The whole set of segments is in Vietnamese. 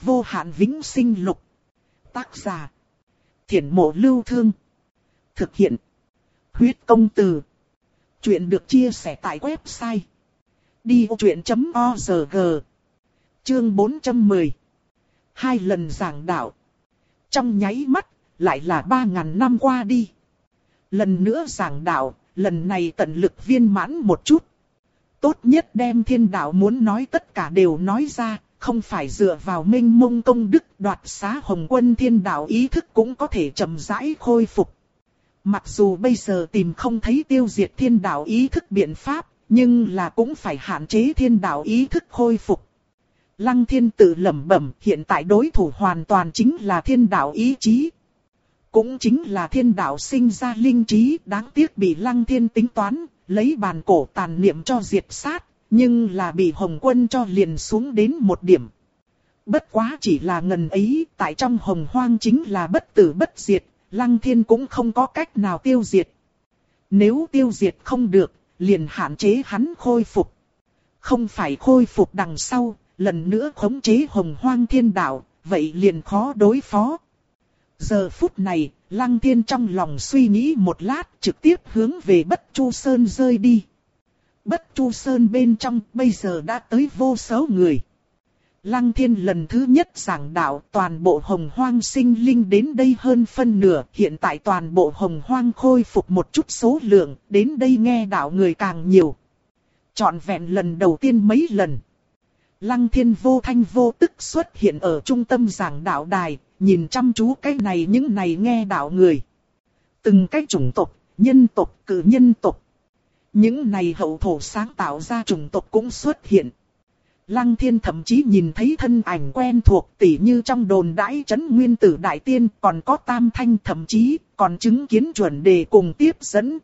vô hạn vĩnh sinh lục. Tác giả. Thiển mộ lưu thương. Thực hiện. Huyết công từ. Chuyện được chia sẻ tại website. Đi vô chuyện.org Chương 410 Hai lần giảng đạo. Trong nháy mắt, lại là ba ngàn năm qua đi. Lần nữa giảng đạo, lần này tận lực viên mãn một chút. Tốt nhất đem thiên đạo muốn nói tất cả đều nói ra, không phải dựa vào minh mông công đức đoạt xá hồng quân thiên đạo ý thức cũng có thể chậm rãi khôi phục. Mặc dù bây giờ tìm không thấy tiêu diệt thiên đạo ý thức biện pháp, nhưng là cũng phải hạn chế thiên đạo ý thức khôi phục. Lăng thiên tự lẩm bẩm hiện tại đối thủ hoàn toàn chính là thiên đạo ý chí. Cũng chính là thiên đạo sinh ra linh trí đáng tiếc bị lăng thiên tính toán, lấy bàn cổ tàn niệm cho diệt sát, nhưng là bị Hồng quân cho liền xuống đến một điểm. Bất quá chỉ là ngần ấy, tại trong hồng hoang chính là bất tử bất diệt, lăng thiên cũng không có cách nào tiêu diệt. Nếu tiêu diệt không được, liền hạn chế hắn khôi phục. Không phải khôi phục đằng sau, lần nữa khống chế hồng hoang thiên đạo, vậy liền khó đối phó. Giờ phút này, Lăng Thiên trong lòng suy nghĩ một lát trực tiếp hướng về Bất Chu Sơn rơi đi. Bất Chu Sơn bên trong bây giờ đã tới vô số người. Lăng Thiên lần thứ nhất giảng đạo toàn bộ hồng hoang sinh linh đến đây hơn phân nửa. Hiện tại toàn bộ hồng hoang khôi phục một chút số lượng, đến đây nghe đạo người càng nhiều. Chọn vẹn lần đầu tiên mấy lần. Lăng Thiên vô thanh vô tức xuất hiện ở trung tâm giảng đạo đài, nhìn chăm chú cái này những này nghe đạo người. Từng cái chủng tộc, nhân tộc, cử nhân tộc. Những này hậu thổ sáng tạo ra chủng tộc cũng xuất hiện. Lăng thiên thậm chí nhìn thấy thân ảnh quen thuộc tỉ như trong đồn đãi chấn nguyên tử đại tiên còn có tam thanh thậm chí còn chứng kiến chuẩn đề cùng tiếp dẫn.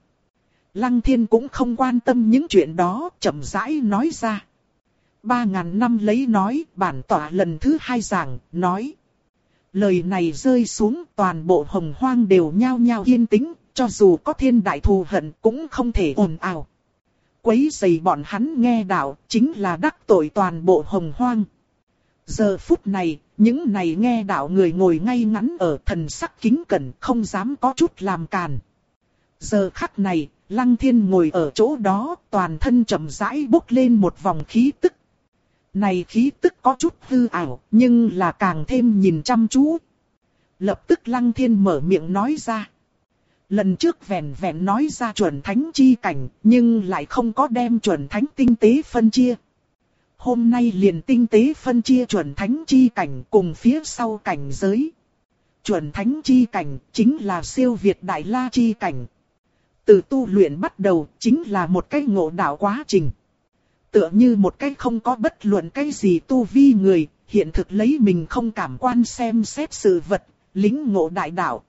Lăng thiên cũng không quan tâm những chuyện đó chậm rãi nói ra. Ba ngàn năm lấy nói bản tỏa lần thứ hai giảng nói. Lời này rơi xuống toàn bộ hồng hoang đều nhao nhao yên tĩnh, cho dù có thiên đại thù hận cũng không thể ồn ào. Quấy giày bọn hắn nghe đạo chính là đắc tội toàn bộ hồng hoang. Giờ phút này, những này nghe đạo người ngồi ngay ngắn ở thần sắc kính cẩn không dám có chút làm càn. Giờ khắc này, Lăng Thiên ngồi ở chỗ đó, toàn thân chậm rãi bốc lên một vòng khí tức này khí tức có chút hư ảo, nhưng là càng thêm nhìn chăm chú. Lập tức lăng thiên mở miệng nói ra. Lần trước vẹn vẹn nói ra chuẩn thánh chi cảnh, nhưng lại không có đem chuẩn thánh tinh tế phân chia. Hôm nay liền tinh tế phân chia chuẩn thánh chi cảnh cùng phía sau cảnh giới. Chuẩn thánh chi cảnh chính là siêu việt đại la chi cảnh. Từ tu luyện bắt đầu chính là một cái ngộ đạo quá trình tựa như một cái không có bất luận cái gì tu vi người, hiện thực lấy mình không cảm quan xem xét sự vật, lính ngộ đại đạo.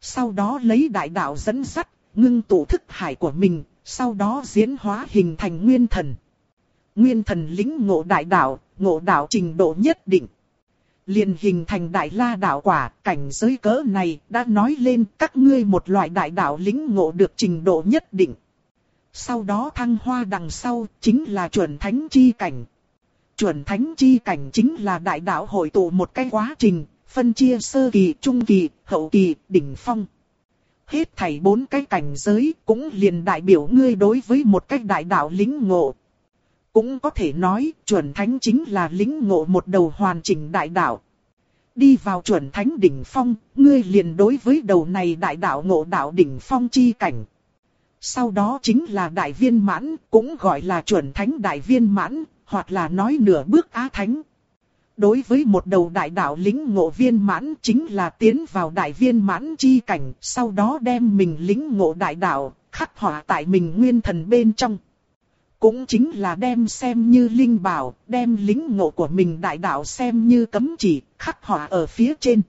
Sau đó lấy đại đạo dẫn dắt, ngưng tụ thức hải của mình, sau đó diễn hóa hình thành nguyên thần. Nguyên thần lính ngộ đại đạo, ngộ đạo trình độ nhất định. liền hình thành đại la đạo quả, cảnh giới cỡ này đã nói lên các ngươi một loại đại đạo lính ngộ được trình độ nhất định. Sau đó thăng hoa đằng sau chính là chuẩn thánh chi cảnh. Chuẩn thánh chi cảnh chính là đại đạo hội tụ một cái quá trình, phân chia sơ kỳ, trung kỳ, hậu kỳ, đỉnh phong. Hết thảy bốn cái cảnh giới cũng liền đại biểu ngươi đối với một cách đại đạo lính ngộ. Cũng có thể nói chuẩn thánh chính là lính ngộ một đầu hoàn chỉnh đại đạo. Đi vào chuẩn thánh đỉnh phong, ngươi liền đối với đầu này đại đạo ngộ đạo đỉnh phong chi cảnh. Sau đó chính là đại viên mãn, cũng gọi là chuẩn thánh đại viên mãn, hoặc là nói nửa bước á thánh. Đối với một đầu đại đạo lính ngộ viên mãn chính là tiến vào đại viên mãn chi cảnh, sau đó đem mình lính ngộ đại đạo, khắc họa tại mình nguyên thần bên trong. Cũng chính là đem xem như linh bảo, đem lính ngộ của mình đại đạo xem như cấm chỉ, khắc họa ở phía trên.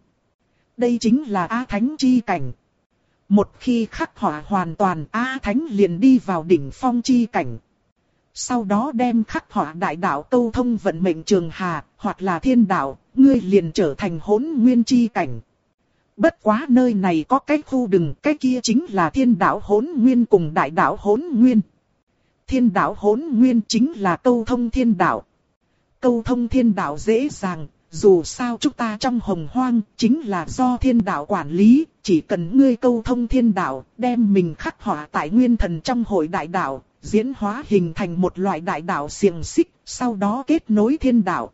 Đây chính là a Thánh chi cảnh, một khi khắc họa hoàn toàn A Thánh liền đi vào đỉnh phong chi cảnh. Sau đó đem khắc họa đại đạo câu thông vận mệnh trường hà, hoặc là thiên đạo, ngươi liền trở thành hỗn nguyên chi cảnh. Bất quá nơi này có cái khu đừng, cái kia chính là thiên đạo hỗn nguyên cùng đại đạo hỗn nguyên. Thiên đạo hỗn nguyên chính là câu thông thiên đạo. Câu thông thiên đạo dễ dàng, dù sao chúng ta trong hồng hoang chính là do thiên đạo quản lý, chỉ cần ngươi câu thông thiên đạo, đem mình khắc họa tại nguyên thần trong hội đại đạo, diễn hóa hình thành một loại đại đạo xiềng xích, sau đó kết nối thiên đạo.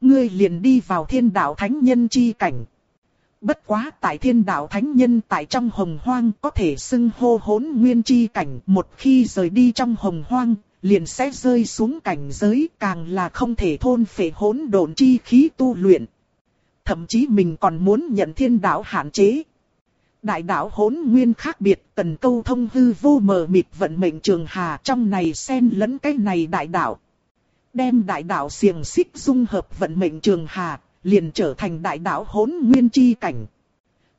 Ngươi liền đi vào thiên đạo thánh nhân chi cảnh. Bất quá tại thiên đạo thánh nhân tại trong hồng hoang có thể xưng hô hỗn nguyên chi cảnh một khi rời đi trong hồng hoang, liền sẽ rơi xuống cảnh giới càng là không thể thôn phệ hỗn độn chi khí tu luyện. Thậm chí mình còn muốn nhận thiên đạo hạn chế. Đại đạo hỗn nguyên khác biệt, cần câu thông hư vô mờ mịt vận mệnh trường hà trong này xen lẫn cái này đại đạo. Đem đại đạo xiềng xích dung hợp vận mệnh trường hà, liền trở thành đại đạo hỗn nguyên chi cảnh.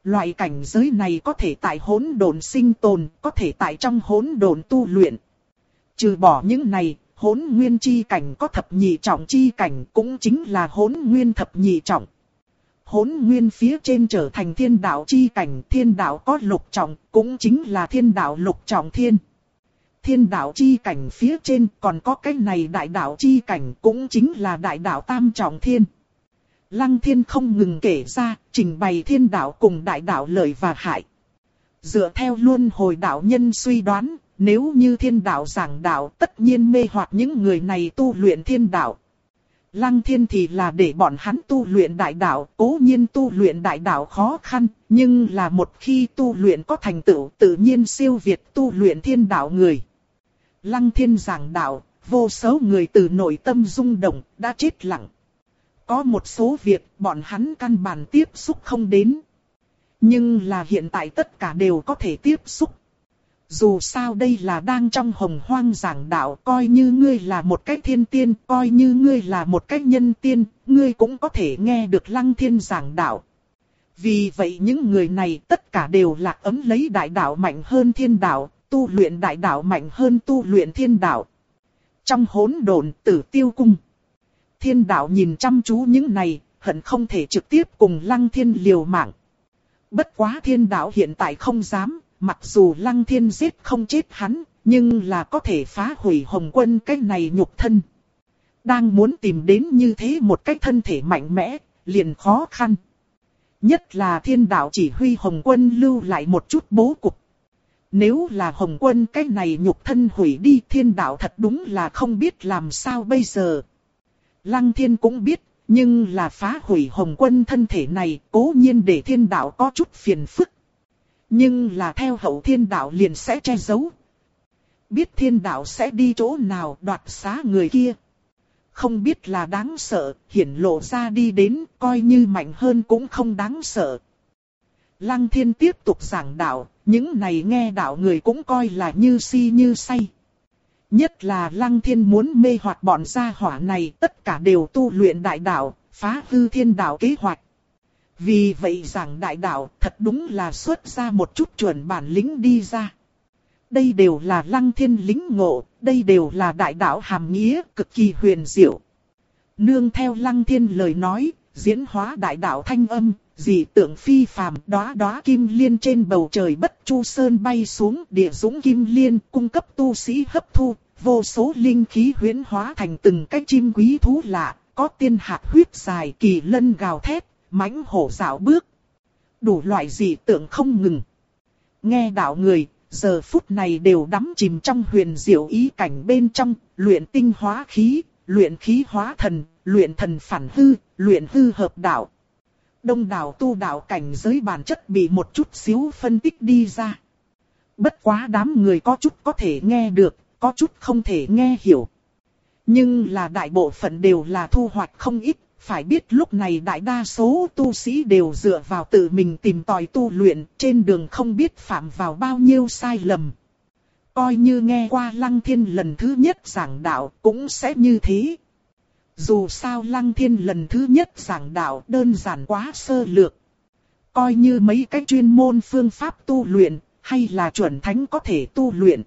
Loại cảnh giới này có thể tại hỗn độn sinh tồn, có thể tại trong hỗn độn tu luyện. Trừ bỏ những này, hỗn nguyên chi cảnh có thập nhị trọng chi cảnh cũng chính là hỗn nguyên thập nhị trọng hỗn nguyên phía trên trở thành thiên đạo chi cảnh, thiên đạo có lục trọng, cũng chính là thiên đạo lục trọng thiên. Thiên đạo chi cảnh phía trên còn có cái này đại đạo chi cảnh cũng chính là đại đạo tam trọng thiên. Lăng thiên không ngừng kể ra, trình bày thiên đạo cùng đại đạo lợi và hại. Dựa theo luôn hồi đạo nhân suy đoán, nếu như thiên đạo giảng đạo tất nhiên mê hoặc những người này tu luyện thiên đạo. Lăng thiên thì là để bọn hắn tu luyện đại đạo, cố nhiên tu luyện đại đạo khó khăn, nhưng là một khi tu luyện có thành tựu tự nhiên siêu việt tu luyện thiên đạo người. Lăng thiên giảng đạo, vô số người từ nội tâm rung động, đã chết lặng. Có một số việc bọn hắn căn bản tiếp xúc không đến. Nhưng là hiện tại tất cả đều có thể tiếp xúc. Dù sao đây là đang trong hồng hoang giảng đạo, coi như ngươi là một cách thiên tiên, coi như ngươi là một cách nhân tiên, ngươi cũng có thể nghe được lăng thiên giảng đạo. Vì vậy những người này tất cả đều là ấm lấy đại đạo mạnh hơn thiên đạo, tu luyện đại đạo mạnh hơn tu luyện thiên đạo. Trong hỗn độn tử tiêu cung, thiên đạo nhìn chăm chú những này, hận không thể trực tiếp cùng lăng thiên liều mạng. Bất quá thiên đạo hiện tại không dám, Mặc dù lăng thiên giết không chết hắn, nhưng là có thể phá hủy hồng quân cái này nhục thân. Đang muốn tìm đến như thế một cách thân thể mạnh mẽ, liền khó khăn. Nhất là thiên đạo chỉ huy hồng quân lưu lại một chút bố cục. Nếu là hồng quân cái này nhục thân hủy đi thiên đạo thật đúng là không biết làm sao bây giờ. Lăng thiên cũng biết, nhưng là phá hủy hồng quân thân thể này cố nhiên để thiên đạo có chút phiền phức. Nhưng là theo hậu thiên đạo liền sẽ che giấu. Biết thiên đạo sẽ đi chỗ nào đoạt xá người kia. Không biết là đáng sợ, hiển lộ ra đi đến, coi như mạnh hơn cũng không đáng sợ. Lăng thiên tiếp tục giảng đạo, những này nghe đạo người cũng coi là như si như say. Nhất là lăng thiên muốn mê hoặc bọn gia hỏa này tất cả đều tu luyện đại đạo, phá hư thiên đạo kế hoạch. Vì vậy giảng đại đạo thật đúng là xuất ra một chút chuẩn bản lĩnh đi ra. Đây đều là lăng thiên lính ngộ, đây đều là đại đạo hàm nghĩa cực kỳ huyền diệu. Nương theo lăng thiên lời nói, diễn hóa đại đạo thanh âm, dị tượng phi phàm đóa đóa kim liên trên bầu trời bất chu sơn bay xuống địa dũng kim liên cung cấp tu sĩ hấp thu, vô số linh khí huyễn hóa thành từng cái chim quý thú lạ, có tiên hạt huyết dài kỳ lân gào thét, mãnh hổ dạo bước. Đủ loại dị tượng không ngừng. Nghe đạo người, giờ phút này đều đắm chìm trong huyền diệu ý cảnh bên trong, luyện tinh hóa khí, luyện khí hóa thần, luyện thần phản hư, luyện hư hợp đạo. Đông đảo tu đạo cảnh giới bản chất bị một chút xíu phân tích đi ra. Bất quá đám người có chút có thể nghe được, có chút không thể nghe hiểu. Nhưng là đại bộ phận đều là thu hoạch không ít, phải biết lúc này đại đa số tu sĩ đều dựa vào tự mình tìm tòi tu luyện, trên đường không biết phạm vào bao nhiêu sai lầm. Coi như nghe qua Lăng Thiên lần thứ nhất giảng đạo cũng sẽ như thế. Dù sao Lăng Thiên lần thứ nhất giảng đạo đơn giản quá sơ lược. Coi như mấy cái chuyên môn phương pháp tu luyện, hay là chuẩn thánh có thể tu luyện.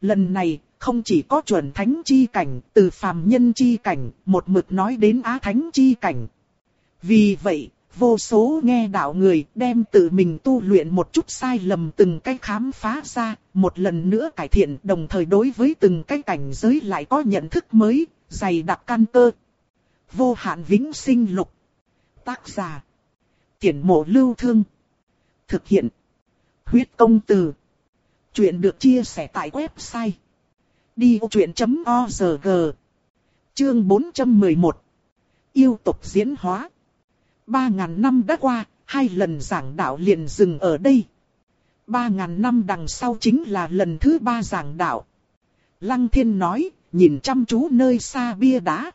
Lần này, không chỉ có chuẩn thánh chi cảnh, từ phàm nhân chi cảnh, một mực nói đến á thánh chi cảnh. Vì vậy, vô số nghe đạo người đem tự mình tu luyện một chút sai lầm từng cái khám phá ra, một lần nữa cải thiện đồng thời đối với từng cái cảnh giới lại có nhận thức mới, dày đặc căn cơ. Vô hạn vĩnh sinh lục Tác giả. Tiễn mộ lưu thương. Thực hiện. Huyết công từ. Chuyện được chia sẻ tại website. Đi vô chuyện.org Chương 411 Yêu tục diễn hóa Ba ngàn năm đã qua, hai lần giảng đạo liền dừng ở đây. Ba ngàn năm đằng sau chính là lần thứ ba giảng đạo. Lăng thiên nói, nhìn chăm chú nơi xa bia đá.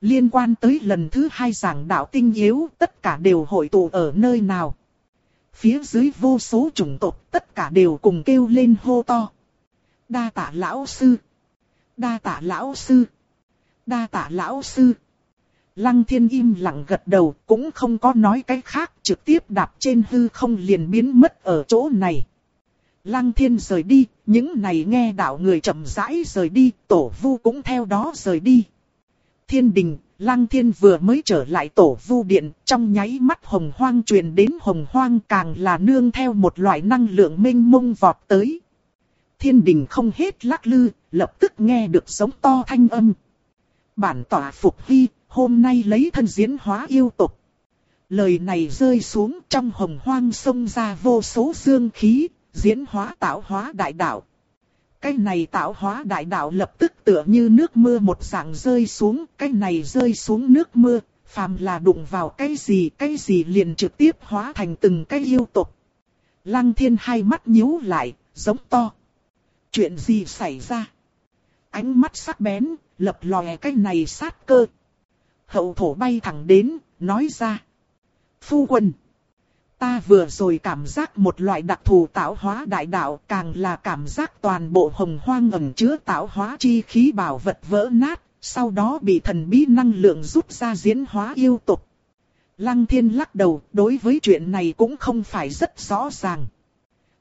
Liên quan tới lần thứ hai giảng đạo tinh yếu, tất cả đều hội tụ ở nơi nào. Phía dưới vô số chủng tộc, tất cả đều cùng kêu lên hô to. Đa tạ lão sư. Đa tạ lão sư. Đa tạ lão sư. Lăng thiên im lặng gật đầu, cũng không có nói cái khác, trực tiếp đạp trên hư không liền biến mất ở chỗ này. Lăng thiên rời đi, những này nghe đạo người chậm rãi rời đi, tổ vu cũng theo đó rời đi. Thiên đình, lăng thiên vừa mới trở lại tổ vu điện, trong nháy mắt hồng hoang truyền đến hồng hoang càng là nương theo một loại năng lượng minh mông vọt tới. Thiên đình không hết lắc lư, lập tức nghe được giống to thanh âm. Bản tỏa phục vi, hôm nay lấy thân diễn hóa yêu tục. Lời này rơi xuống trong hồng hoang sông ra vô số dương khí, diễn hóa tạo hóa đại đạo. Cái này tạo hóa đại đạo lập tức tựa như nước mưa một dạng rơi xuống, cái này rơi xuống nước mưa, phàm là đụng vào cái gì cái gì liền trực tiếp hóa thành từng cái yêu tục. Lăng thiên hai mắt nhíu lại, giống to. Chuyện gì xảy ra? Ánh mắt sắc bén, lập lòe cái này sát cơ. Hậu thổ bay thẳng đến, nói ra. Phu quân. Ta vừa rồi cảm giác một loại đặc thù tạo hóa đại đạo càng là cảm giác toàn bộ hồng hoang ẩn chứa tạo hóa chi khí bảo vật vỡ nát, sau đó bị thần bí năng lượng rút ra diễn hóa yêu tục. Lăng thiên lắc đầu, đối với chuyện này cũng không phải rất rõ ràng.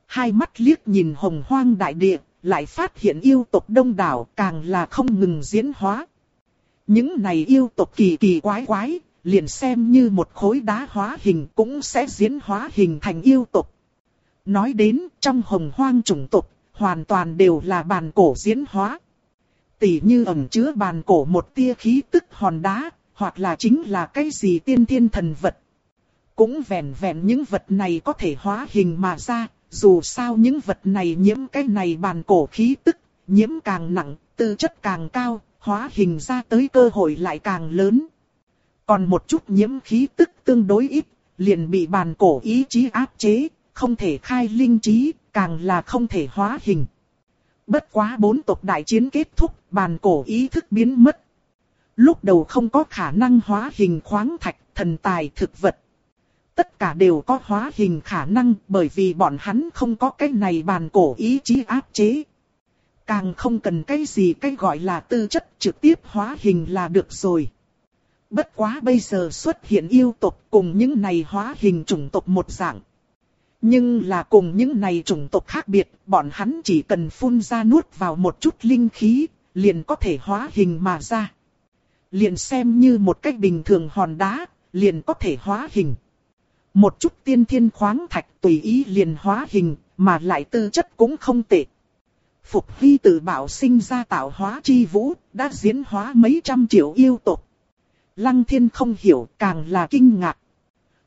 Hai mắt liếc nhìn hồng hoang đại địa, lại phát hiện yêu tộc đông đảo càng là không ngừng diễn hóa. Những này yêu tộc kỳ kỳ quái quái, liền xem như một khối đá hóa hình cũng sẽ diễn hóa hình thành yêu tộc. Nói đến trong hồng hoang chủng tộc, hoàn toàn đều là bàn cổ diễn hóa. Tỷ như ẩn chứa bàn cổ một tia khí tức hòn đá, hoặc là chính là cái gì tiên thiên thần vật. Cũng vẹn vẹn những vật này có thể hóa hình mà ra, dù sao những vật này nhiễm cái này bàn cổ khí tức, nhiễm càng nặng, tư chất càng cao, hóa hình ra tới cơ hội lại càng lớn. Còn một chút nhiễm khí tức tương đối ít, liền bị bàn cổ ý chí áp chế, không thể khai linh trí, càng là không thể hóa hình. Bất quá bốn tộc đại chiến kết thúc, bàn cổ ý thức biến mất. Lúc đầu không có khả năng hóa hình khoáng thạch, thần tài, thực vật. Tất cả đều có hóa hình khả năng bởi vì bọn hắn không có cái này bàn cổ ý chí áp chế. Càng không cần cái gì cái gọi là tư chất trực tiếp hóa hình là được rồi. Bất quá bây giờ xuất hiện yêu tộc cùng những này hóa hình chủng tộc một dạng. Nhưng là cùng những này chủng tộc khác biệt, bọn hắn chỉ cần phun ra nuốt vào một chút linh khí, liền có thể hóa hình mà ra. Liền xem như một cách bình thường hòn đá, liền có thể hóa hình. Một chút tiên thiên khoáng thạch tùy ý liền hóa hình, mà lại tư chất cũng không tệ. Phục Hy tự bảo sinh ra tạo hóa chi vũ, đã diễn hóa mấy trăm triệu yêu tộc. Lăng thiên không hiểu càng là kinh ngạc.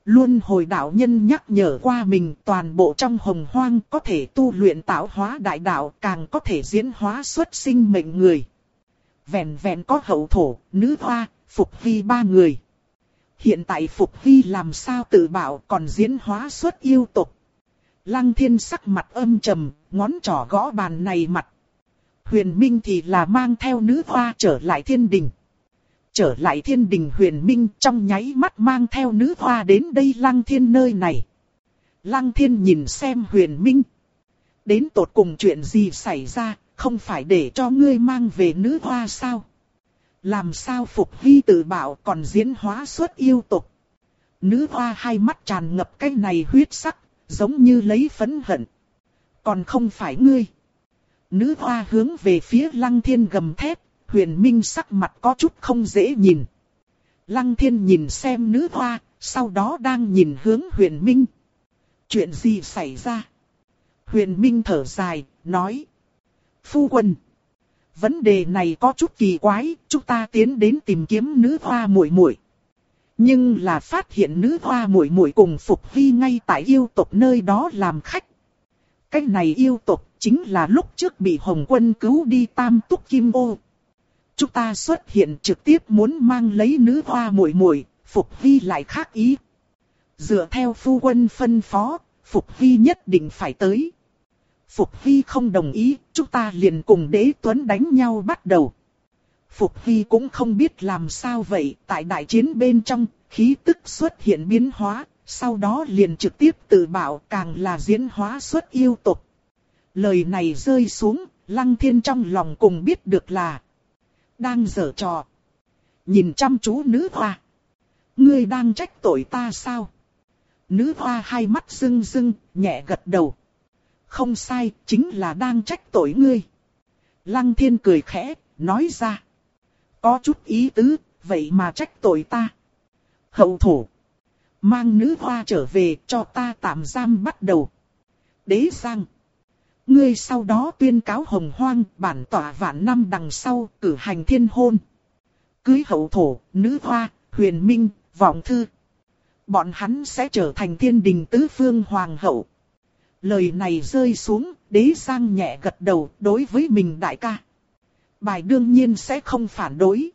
Luôn hồi đạo nhân nhắc nhở qua mình toàn bộ trong hồng hoang có thể tu luyện tạo hóa đại đạo càng có thể diễn hóa xuất sinh mệnh người. Vẹn vẹn có hậu thổ, nữ hoa, Phục vi ba người. Hiện tại Phục Hy làm sao tự bảo còn diễn hóa xuất yêu tộc. Lăng thiên sắc mặt âm trầm, ngón trỏ gõ bàn này mặt. Huyền Minh thì là mang theo nữ hoa trở lại thiên đình. Trở lại thiên đình huyền Minh trong nháy mắt mang theo nữ hoa đến đây lăng thiên nơi này. Lăng thiên nhìn xem huyền Minh. Đến tột cùng chuyện gì xảy ra, không phải để cho ngươi mang về nữ hoa sao? Làm sao phục hy tự bảo còn diễn hóa xuất yêu tục? Nữ hoa hai mắt tràn ngập cái này huyết sắc, giống như lấy phấn hận. Còn không phải ngươi. Nữ hoa hướng về phía lăng thiên gầm thét, huyền minh sắc mặt có chút không dễ nhìn. Lăng thiên nhìn xem nữ hoa, sau đó đang nhìn hướng huyền minh. Chuyện gì xảy ra? Huyền minh thở dài, nói. Phu quân. Vấn đề này có chút kỳ quái, chúng ta tiến đến tìm kiếm nữ hoa muội muội. Nhưng là phát hiện nữ hoa muội muội cùng Phục Hy ngay tại yêu tộc nơi đó làm khách. Cái này yêu tộc chính là lúc trước bị Hồng Quân cứu đi tam túc kim ô. Chúng ta xuất hiện trực tiếp muốn mang lấy nữ hoa muội muội, Phục Hy lại khác ý. Dựa theo phu quân phân phó, Phục Hy nhất định phải tới. Phục Hy không đồng ý, chúng ta liền cùng đế tuấn đánh nhau bắt đầu. Phục Hy cũng không biết làm sao vậy, tại đại chiến bên trong, khí tức xuất hiện biến hóa, sau đó liền trực tiếp tự bảo càng là diễn hóa xuất yêu tục. Lời này rơi xuống, lăng thiên trong lòng cùng biết được là đang dở trò. Nhìn chăm chú nữ hoa. Ngươi đang trách tội ta sao? Nữ hoa hai mắt rưng rưng, nhẹ gật đầu. Không sai, chính là đang trách tội ngươi. Lăng thiên cười khẽ, nói ra. Có chút ý tứ, vậy mà trách tội ta. Hậu thủ. Mang nữ hoa trở về cho ta tạm giam bắt đầu. Đế Giang. Ngươi sau đó tuyên cáo hồng hoang bản tỏa vạn năm đằng sau cử hành thiên hôn. Cưới hậu thổ, nữ hoa, huyền minh, vọng thư. Bọn hắn sẽ trở thành thiên đình tứ phương hoàng hậu. Lời này rơi xuống, đế sang nhẹ gật đầu đối với mình đại ca. Bài đương nhiên sẽ không phản đối.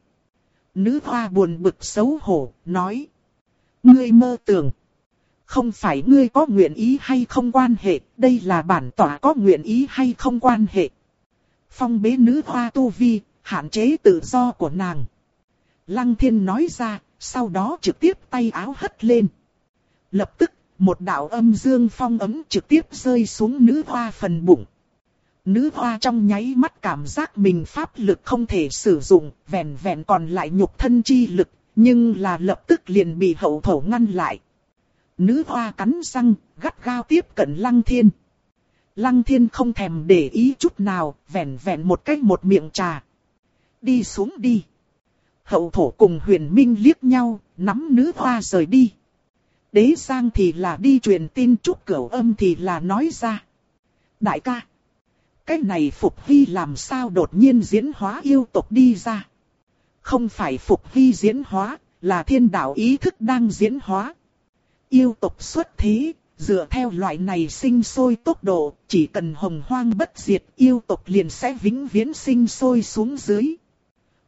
Nữ hoa buồn bực xấu hổ, nói. Ngươi mơ tưởng. Không phải ngươi có nguyện ý hay không quan hệ, đây là bản tỏa có nguyện ý hay không quan hệ. Phong bế nữ hoa tu vi, hạn chế tự do của nàng. Lăng thiên nói ra, sau đó trực tiếp tay áo hất lên. Lập tức, một đạo âm dương phong ấm trực tiếp rơi xuống nữ hoa phần bụng. Nữ hoa trong nháy mắt cảm giác mình pháp lực không thể sử dụng, vẹn vẹn còn lại nhục thân chi lực, nhưng là lập tức liền bị hậu thổ ngăn lại. Nữ hoa cắn răng, gắt gao tiếp cận lăng thiên. Lăng thiên không thèm để ý chút nào, vẹn vẹn một cách một miệng trà. Đi xuống đi. Hậu thổ cùng huyền minh liếc nhau, nắm nữ hoa rời đi. Đế Giang thì là đi truyền tin trúc cửu âm thì là nói ra. Đại ca. Cái này Phục Hy làm sao đột nhiên diễn hóa yêu tộc đi ra. Không phải Phục Hy diễn hóa, là thiên đạo ý thức đang diễn hóa. Yêu tộc xuất thế, dựa theo loại này sinh sôi tốc độ, chỉ cần hồng hoang bất diệt yêu tộc liền sẽ vĩnh viễn sinh sôi xuống dưới.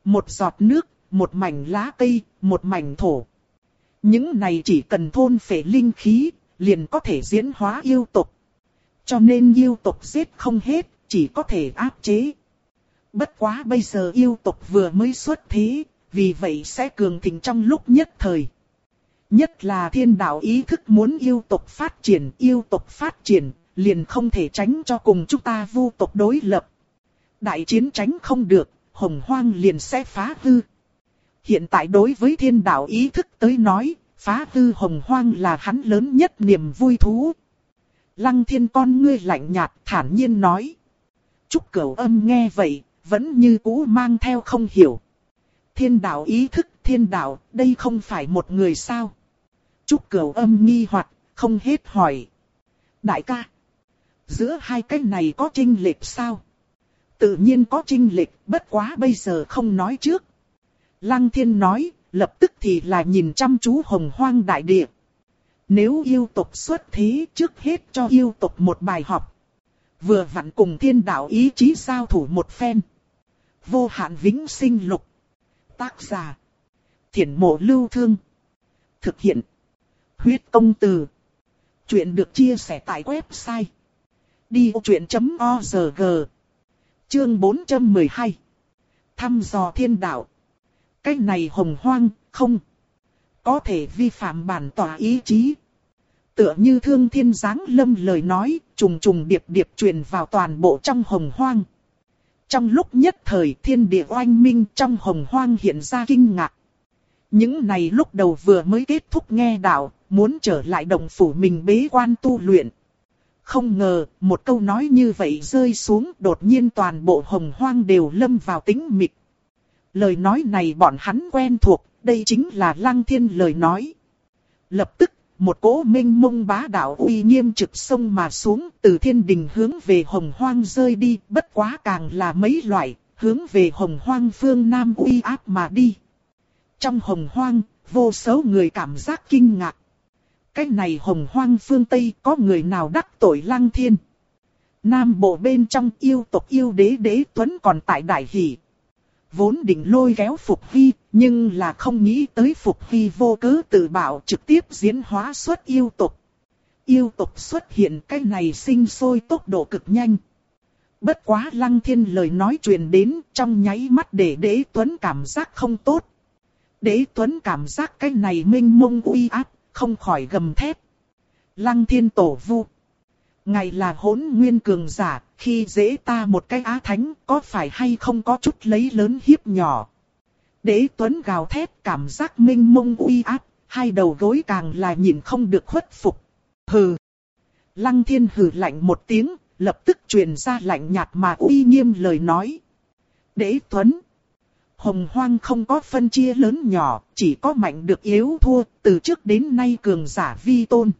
Một giọt nước, một mảnh lá cây, một mảnh thổ. Những này chỉ cần thôn phệ linh khí, liền có thể diễn hóa yêu tộc. Cho nên yêu tộc giết không hết, chỉ có thể áp chế. Bất quá bây giờ yêu tộc vừa mới xuất thế, vì vậy sẽ cường thịnh trong lúc nhất thời. Nhất là thiên đạo ý thức muốn yêu tộc phát triển, yêu tộc phát triển, liền không thể tránh cho cùng chúng ta vu tộc đối lập. Đại chiến tránh không được, hồng hoang liền sẽ phá hư. Hiện tại đối với thiên đạo ý thức tới nói, phá tư hồng hoang là hắn lớn nhất niềm vui thú. Lăng thiên con ngươi lạnh nhạt thản nhiên nói. Trúc cửu âm nghe vậy, vẫn như cũ mang theo không hiểu. Thiên đạo ý thức thiên đạo, đây không phải một người sao. Trúc cửu âm nghi hoặc không hết hỏi. Đại ca, giữa hai cái này có trinh lệch sao? Tự nhiên có trinh lệch, bất quá bây giờ không nói trước. Lăng thiên nói, lập tức thì là nhìn chăm chú hồng hoang đại địa. Nếu yêu tộc xuất thế trước hết cho yêu tộc một bài học. Vừa vặn cùng thiên đạo ý chí giao thủ một phen. Vô hạn vĩnh sinh lục. Tác giả. Thiển mộ lưu thương. Thực hiện. Huyết công từ. Chuyện được chia sẻ tại website. Đi truyện.org Chương 412 Thăm dò thiên đạo cái này hồng hoang, không. Có thể vi phạm bản tỏa ý chí. Tựa như thương thiên giáng lâm lời nói, trùng trùng điệp điệp truyền vào toàn bộ trong hồng hoang. Trong lúc nhất thời thiên địa oanh minh trong hồng hoang hiện ra kinh ngạc. Những này lúc đầu vừa mới kết thúc nghe đạo, muốn trở lại đồng phủ mình bế quan tu luyện. Không ngờ, một câu nói như vậy rơi xuống đột nhiên toàn bộ hồng hoang đều lâm vào tính mịch. Lời nói này bọn hắn quen thuộc, đây chính là lăng thiên lời nói. Lập tức, một cỗ minh mông bá đạo uy nghiêm trực sông mà xuống từ thiên đình hướng về hồng hoang rơi đi, bất quá càng là mấy loại, hướng về hồng hoang phương Nam uy áp mà đi. Trong hồng hoang, vô số người cảm giác kinh ngạc. Cái này hồng hoang phương Tây có người nào đắc tội lăng thiên. Nam bộ bên trong yêu tộc yêu đế đế tuấn còn tại đại hỷ. Vốn định lôi kéo Phục Hy, nhưng là không nghĩ tới Phục Hy vô cớ tự bảo trực tiếp diễn hóa xuất yêu tộc. Yêu tộc xuất hiện cái này sinh sôi tốc độ cực nhanh. Bất quá lăng thiên lời nói truyền đến trong nháy mắt để đế tuấn cảm giác không tốt. Đế tuấn cảm giác cái này minh mông uy áp, không khỏi gầm thép. Lăng thiên tổ vu. Ngài là hỗn nguyên cường giả, khi dễ ta một cái á thánh có phải hay không có chút lấy lớn hiếp nhỏ. Đế tuấn gào thét cảm giác minh mông uy áp, hai đầu gối càng là nhìn không được khuất phục. Hừ. Lăng thiên hừ lạnh một tiếng, lập tức truyền ra lạnh nhạt mà uy nghiêm lời nói. Đế tuấn. Hồng hoang không có phân chia lớn nhỏ, chỉ có mạnh được yếu thua, từ trước đến nay cường giả vi tôn.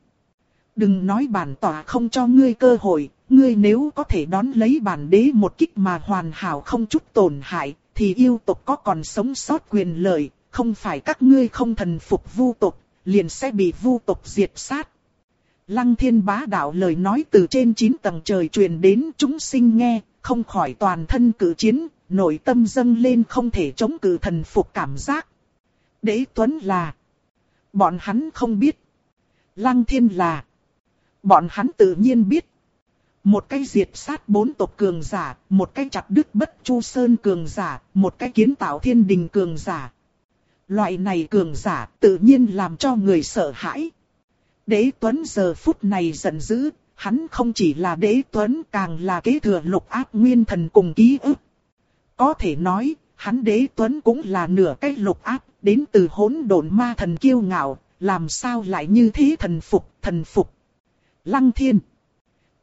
Đừng nói bản tỏa không cho ngươi cơ hội, ngươi nếu có thể đón lấy bản đế một kích mà hoàn hảo không chút tổn hại, thì yêu tộc có còn sống sót quyền lợi, không phải các ngươi không thần phục vu tộc, liền sẽ bị vu tộc diệt sát. Lăng thiên bá đạo lời nói từ trên chín tầng trời truyền đến chúng sinh nghe, không khỏi toàn thân cử chiến, nội tâm dâng lên không thể chống cự thần phục cảm giác. Đế Tuấn là, bọn hắn không biết. Lăng thiên là, bọn hắn tự nhiên biết. Một cái diệt sát bốn tộc cường giả, một cái chặt đứt bất chu sơn cường giả, một cái kiến tạo thiên đình cường giả. Loại này cường giả tự nhiên làm cho người sợ hãi. Đế Tuấn giờ phút này giận dữ, hắn không chỉ là đế Tuấn càng là kế thừa lục áp nguyên thần cùng ký ức. Có thể nói, hắn đế Tuấn cũng là nửa cái lục áp, đến từ hỗn độn ma thần kiêu ngạo, làm sao lại như thế thần phục, thần phục. Lăng thiên.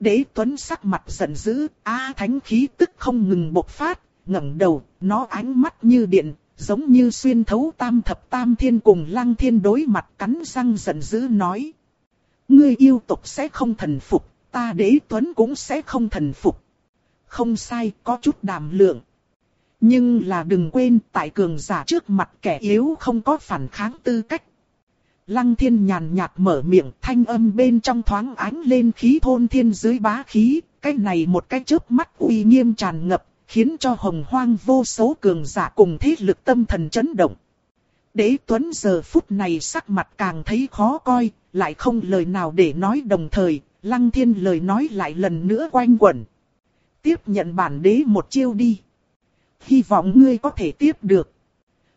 Đế Tuấn sắc mặt giận dữ, á thánh khí tức không ngừng bộc phát, ngẩng đầu, nó ánh mắt như điện, giống như xuyên thấu tam thập tam thiên cùng lăng thiên đối mặt cắn răng giận dữ nói. Ngươi yêu tộc sẽ không thần phục, ta đế Tuấn cũng sẽ không thần phục. Không sai, có chút đàm lượng. Nhưng là đừng quên, tại cường giả trước mặt kẻ yếu không có phản kháng tư cách. Lăng thiên nhàn nhạt mở miệng thanh âm bên trong thoáng ánh lên khí thôn thiên dưới bá khí, cái này một cái chớp mắt uy nghiêm tràn ngập, khiến cho hồng hoang vô số cường giả cùng thế lực tâm thần chấn động. Đế Tuấn giờ phút này sắc mặt càng thấy khó coi, lại không lời nào để nói đồng thời, Lăng Thiên lời nói lại lần nữa quanh quẩn. Tiếp nhận bản đế một chiêu đi. Hy vọng ngươi có thể tiếp được.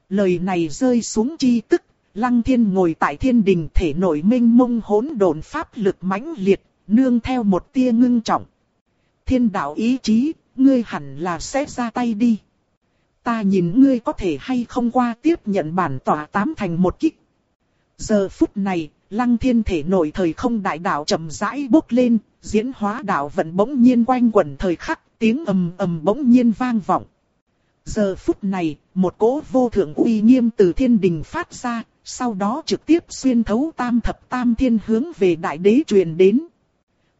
Lời này rơi xuống chi tức, Lăng Thiên ngồi tại thiên đình thể nội minh mông hỗn độn pháp lực mãnh liệt, nương theo một tia ngưng trọng. Thiên đạo ý chí, ngươi hẳn là sẽ ra tay đi. Ta nhìn ngươi có thể hay không qua tiếp nhận bản tỏa tám thành một kích. Giờ phút này, lăng thiên thể nội thời không đại đạo chậm rãi bốc lên, diễn hóa đạo vận bỗng nhiên quanh quẩn thời khắc, tiếng ầm ầm bỗng nhiên vang vọng. Giờ phút này, một cỗ vô thượng uy nghiêm từ thiên đình phát ra, sau đó trực tiếp xuyên thấu tam thập tam thiên hướng về đại đế truyền đến.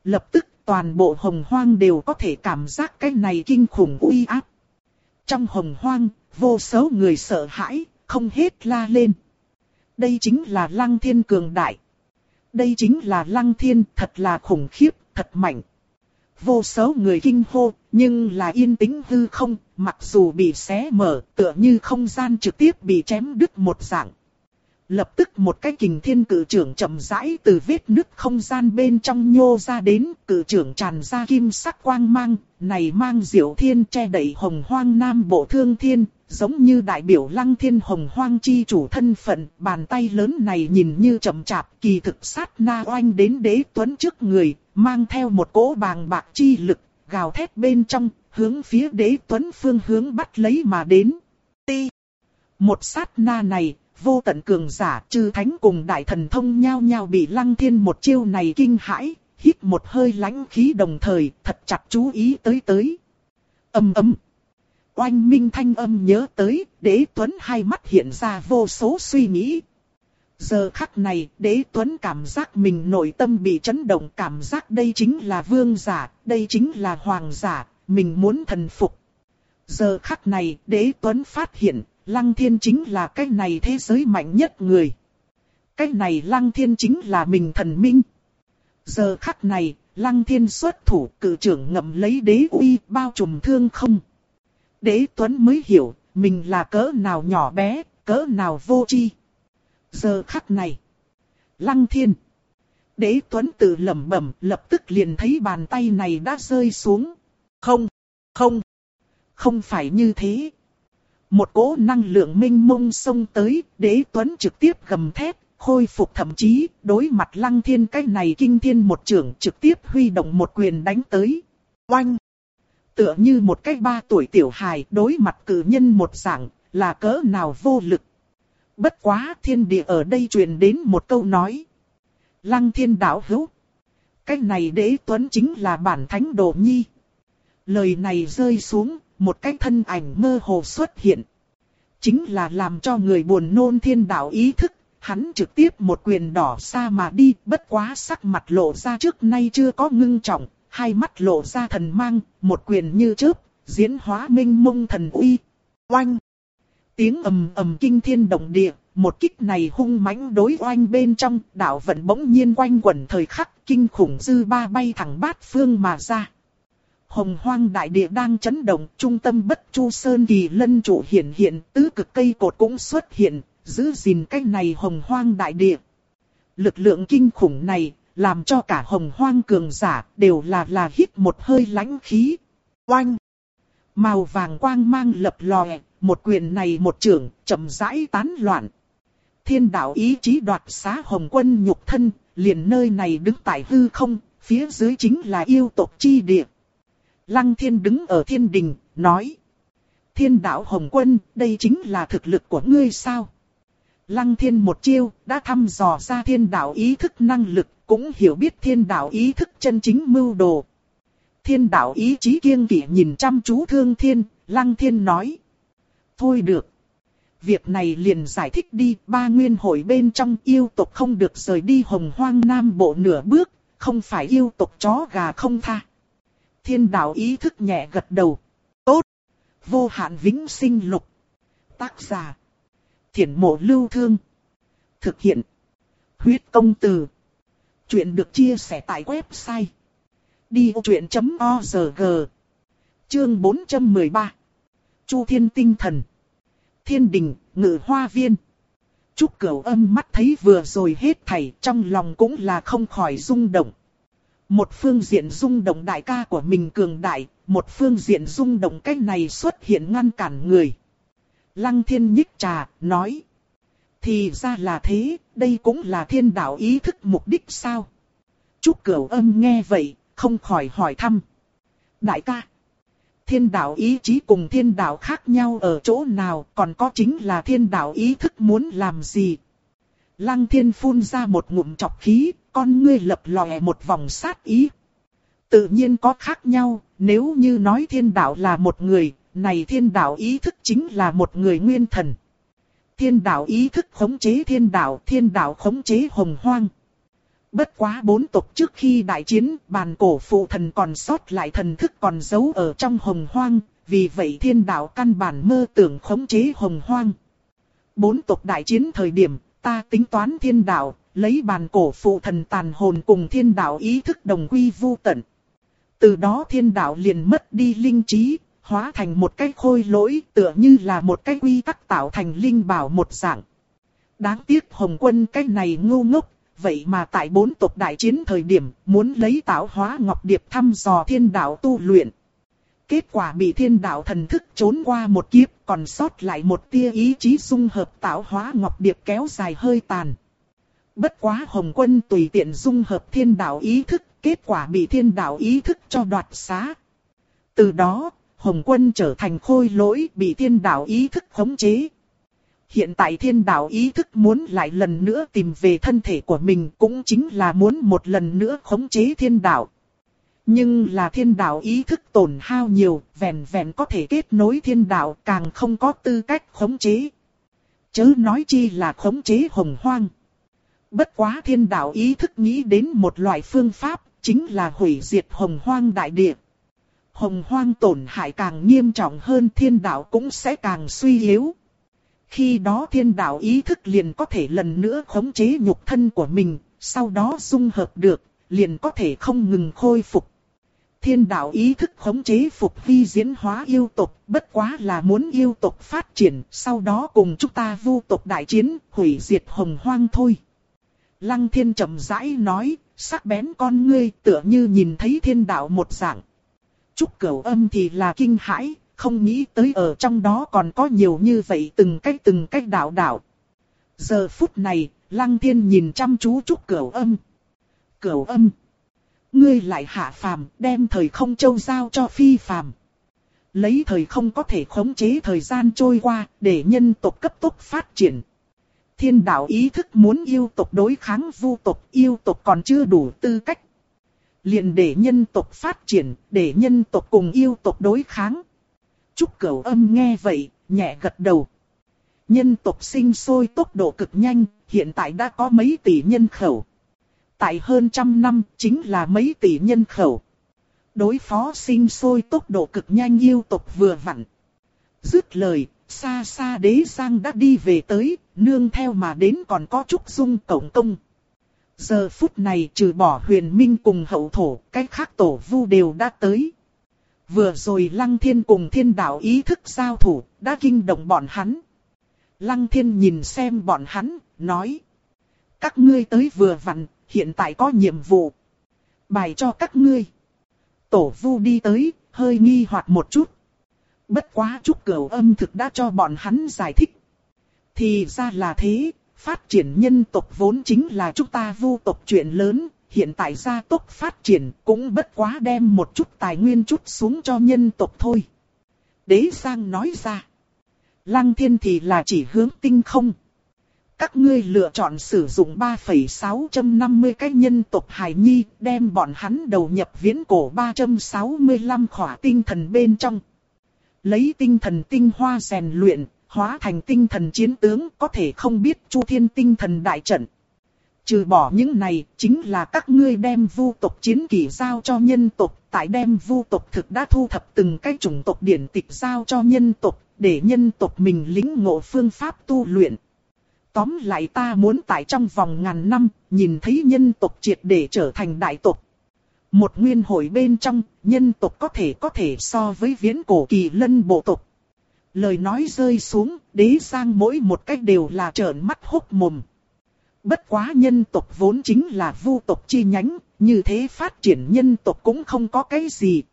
Lập tức toàn bộ hồng hoang đều có thể cảm giác cái này kinh khủng uy áp. Trong hồng hoang, vô số người sợ hãi, không hết la lên. Đây chính là lăng thiên cường đại. Đây chính là lăng thiên thật là khủng khiếp, thật mạnh. Vô số người kinh hô, nhưng là yên tĩnh hư không, mặc dù bị xé mở, tựa như không gian trực tiếp bị chém đứt một dạng. Lập tức một cái kình thiên cự trưởng chậm rãi từ vết nứt không gian bên trong nhô ra đến, cự trưởng tràn ra kim sắc quang mang, này mang diệu thiên che đậy hồng hoang nam bộ thương thiên, giống như đại biểu lăng thiên hồng hoang chi chủ thân phận, bàn tay lớn này nhìn như chậm chạp, kỳ thực sát na oanh đến đế tuấn trước người, mang theo một cỗ bàng bạc chi lực, gào thét bên trong, hướng phía đế tuấn phương hướng bắt lấy mà đến. Ti. Một sát na này, vô tận cường giả chư thánh cùng đại thần thông nhau nhau bị lăng thiên một chiêu này kinh hãi, hít một hơi lãnh khí đồng thời, thật chặt chú ý tới tới. Âm âm Oanh minh thanh âm nhớ tới, đế tuấn hai mắt hiện ra vô số suy nghĩ. Giờ khắc này, đế tuấn cảm giác mình nội tâm bị chấn động cảm giác đây chính là vương giả, đây chính là hoàng giả, mình muốn thần phục. Giờ khắc này, đế tuấn phát hiện, Lăng Thiên chính là cái này thế giới mạnh nhất người. Cái này Lăng Thiên chính là mình thần minh. Giờ khắc này, Lăng Thiên xuất thủ cử trưởng ngậm lấy đế uy bao trùm thương không. Đế Tuấn mới hiểu, mình là cỡ nào nhỏ bé, cỡ nào vô tri. Giờ khắc này, Lăng Thiên. Đế Tuấn tự lẩm bẩm, lập tức liền thấy bàn tay này đã rơi xuống. Không, không, không phải như thế. Một cỗ năng lượng minh mông xông tới, đế Tuấn trực tiếp gầm thét, khôi phục thậm chí, đối mặt lăng thiên cái này kinh thiên một trưởng trực tiếp huy động một quyền đánh tới. Oanh! Tựa như một cái ba tuổi tiểu hài đối mặt cử nhân một dạng, là cỡ nào vô lực. Bất quá thiên địa ở đây truyền đến một câu nói. Lăng thiên đạo hữu. Cái này đế tuấn chính là bản thánh đồ nhi. Lời này rơi xuống, một cái thân ảnh mơ hồ xuất hiện. Chính là làm cho người buồn nôn thiên đạo ý thức, hắn trực tiếp một quyền đỏ xa mà đi, bất quá sắc mặt lộ ra trước nay chưa có ngưng trọng, hai mắt lộ ra thần mang, một quyền như chớp, diễn hóa minh mông thần uy. Oanh! Tiếng ầm ầm kinh thiên động địa, một kích này hung mãnh đối oanh bên trong, đạo vận bỗng nhiên quanh quẩn thời khắc, kinh khủng dư ba bay thẳng bát phương mà ra. Hồng hoang đại địa đang chấn động, trung tâm bất chu sơn kỳ lân trụ hiện hiện, tứ cực cây cột cũng xuất hiện, giữ gìn cái này hồng hoang đại địa. Lực lượng kinh khủng này, làm cho cả hồng hoang cường giả đều là là hít một hơi lãnh khí. Oanh! Màu vàng quang mang lập lòe, một quyền này một trưởng, chậm rãi tán loạn. Thiên đạo ý chí đoạt xá hồng quân nhục thân, liền nơi này đứng tại hư không, phía dưới chính là yêu tộc chi địa. Lăng thiên đứng ở thiên đình, nói. Thiên đạo hồng quân, đây chính là thực lực của ngươi sao? Lăng thiên một chiêu, đã thăm dò ra thiên đạo ý thức năng lực, cũng hiểu biết thiên đạo ý thức chân chính mưu đồ. Thiên đạo ý chí kiêng kỵ nhìn chăm chú thương thiên, lăng thiên nói. Thôi được. Việc này liền giải thích đi, ba nguyên hội bên trong yêu tộc không được rời đi hồng hoang nam bộ nửa bước, không phải yêu tộc chó gà không tha. Thiên đạo ý thức nhẹ gật đầu. Tốt. Vô hạn vĩnh sinh lục. Tác giả thiển mộ lưu thương. Thực hiện. Huyết công từ. Chuyện được chia sẻ tại website. Đi truyện.org Chương 413 Chu Thiên Tinh Thần Thiên Đình, Ngự Hoa Viên Trúc Cửu âm mắt thấy vừa rồi hết thảy trong lòng cũng là không khỏi rung động. Một phương diện rung động đại ca của mình cường đại, một phương diện rung động cách này xuất hiện ngăn cản người. Lăng thiên nhích trà, nói. Thì ra là thế, đây cũng là thiên đạo ý thức mục đích sao? Trúc Cửu âm nghe vậy, không khỏi hỏi thăm. Đại ca, thiên đạo ý chí cùng thiên đạo khác nhau ở chỗ nào, còn có chính là thiên đạo ý thức muốn làm gì? Lăng thiên phun ra một ngụm chọc khí, con ngươi lập lòe một vòng sát ý. Tự nhiên có khác nhau, nếu như nói thiên đạo là một người, này thiên đạo ý thức chính là một người nguyên thần. Thiên đạo ý thức khống chế thiên đạo, thiên đạo khống chế hồng hoang. Bất quá bốn tộc trước khi đại chiến, bàn cổ phụ thần còn sót lại thần thức còn giấu ở trong hồng hoang, vì vậy thiên đạo căn bản mơ tưởng khống chế hồng hoang. Bốn tộc đại chiến thời điểm, ta tính toán thiên đạo, lấy bàn cổ phụ thần tàn hồn cùng thiên đạo ý thức đồng quy vu tận. Từ đó thiên đạo liền mất đi linh trí, hóa thành một cái khôi lỗi tựa như là một cái quy tắc tạo thành linh bảo một dạng. Đáng tiếc Hồng quân cái này ngu ngốc, vậy mà tại bốn tộc đại chiến thời điểm muốn lấy tạo hóa ngọc điệp thăm dò thiên đạo tu luyện. Kết quả bị thiên đạo thần thức trốn qua một kiếp còn sót lại một tia ý chí dung hợp tạo hóa ngọc điệp kéo dài hơi tàn. Bất quá Hồng quân tùy tiện dung hợp thiên đạo ý thức, kết quả bị thiên đạo ý thức cho đoạt xá. Từ đó, Hồng quân trở thành khôi lỗi bị thiên đạo ý thức khống chế. Hiện tại thiên đạo ý thức muốn lại lần nữa tìm về thân thể của mình cũng chính là muốn một lần nữa khống chế thiên đạo. Nhưng là thiên đạo ý thức tổn hao nhiều, vẹn vẹn có thể kết nối thiên đạo càng không có tư cách khống chế. Chớ nói chi là khống chế hồng hoang. Bất quá thiên đạo ý thức nghĩ đến một loại phương pháp, chính là hủy diệt hồng hoang đại địa hồng hoang tổn hại càng nghiêm trọng hơn thiên đạo cũng sẽ càng suy yếu. Khi đó thiên đạo ý thức liền có thể lần nữa khống chế nhục thân của mình, sau đó dung hợp được, liền có thể không ngừng khôi phục. Thiên đạo ý thức khống chế phục vi diễn hóa yêu tộc, bất quá là muốn yêu tộc phát triển, sau đó cùng chúng ta vu tộc đại chiến, hủy diệt hồng hoang thôi. Lăng thiên chậm rãi nói, sắc bén con ngươi tựa như nhìn thấy thiên đạo một dạng. Trúc cửu âm thì là kinh hãi, không nghĩ tới ở trong đó còn có nhiều như vậy từng cách từng cách đạo đạo. Giờ phút này, lăng thiên nhìn chăm chú trúc cửu âm. Cửu âm. Ngươi lại hạ phàm, đem thời không châu giao cho phi phàm. Lấy thời không có thể khống chế thời gian trôi qua, để nhân tộc cấp tốc phát triển. Thiên đạo ý thức muốn yêu tộc đối kháng vu tộc, yêu tộc còn chưa đủ tư cách. liền để nhân tộc phát triển, để nhân tộc cùng yêu tộc đối kháng. Trúc Cửu Âm nghe vậy, nhẹ gật đầu. Nhân tộc sinh sôi tốc độ cực nhanh, hiện tại đã có mấy tỷ nhân khẩu. Tại hơn trăm năm, chính là mấy tỷ nhân khẩu. Đối phó sinh sôi tốc độ cực nhanh yêu tộc vừa vặn. Dứt lời, xa xa đế giang đã đi về tới, nương theo mà đến còn có Trúc Dung Cổng Công. Giờ phút này trừ bỏ huyền minh cùng hậu thổ, cách khác tổ vu đều đã tới. Vừa rồi Lăng Thiên cùng thiên đạo ý thức giao thủ, đã kinh động bọn hắn. Lăng Thiên nhìn xem bọn hắn, nói. Các ngươi tới vừa vặn, hiện tại có nhiệm vụ. Bài cho các ngươi. Tổ vu đi tới, hơi nghi hoặc một chút. Bất quá chút cửu âm thực đã cho bọn hắn giải thích. Thì ra là thế, phát triển nhân tộc vốn chính là chúng ta vu tộc chuyện lớn, hiện tại gia tốc phát triển cũng bất quá đem một chút tài nguyên chút xuống cho nhân tộc thôi. Đế Giang nói ra. Lăng thiên thì là chỉ hướng tinh không. Các ngươi lựa chọn sử dụng 3,650 cái nhân tộc hài nhi đem bọn hắn đầu nhập viễn cổ 365 khỏa tinh thần bên trong. Lấy tinh thần tinh hoa rèn luyện, hóa thành tinh thần chiến tướng có thể không biết chu thiên tinh thần đại trận. Trừ bỏ những này, chính là các ngươi đem vu tộc chiến kỷ giao cho nhân tộc, tại đem vu tộc thực đã thu thập từng cái chủng tộc điển tịch giao cho nhân tộc, để nhân tộc mình lính ngộ phương pháp tu luyện. Tóm lại ta muốn tại trong vòng ngàn năm, nhìn thấy nhân tộc triệt để trở thành đại tộc. Một nguyên hội bên trong, nhân tộc có thể có thể so với viễn cổ kỳ lân bộ tộc. Lời nói rơi xuống, đế sang mỗi một cách đều là trợn mắt hốc mồm. Bất quá nhân tộc vốn chính là vu tộc chi nhánh, như thế phát triển nhân tộc cũng không có cái gì.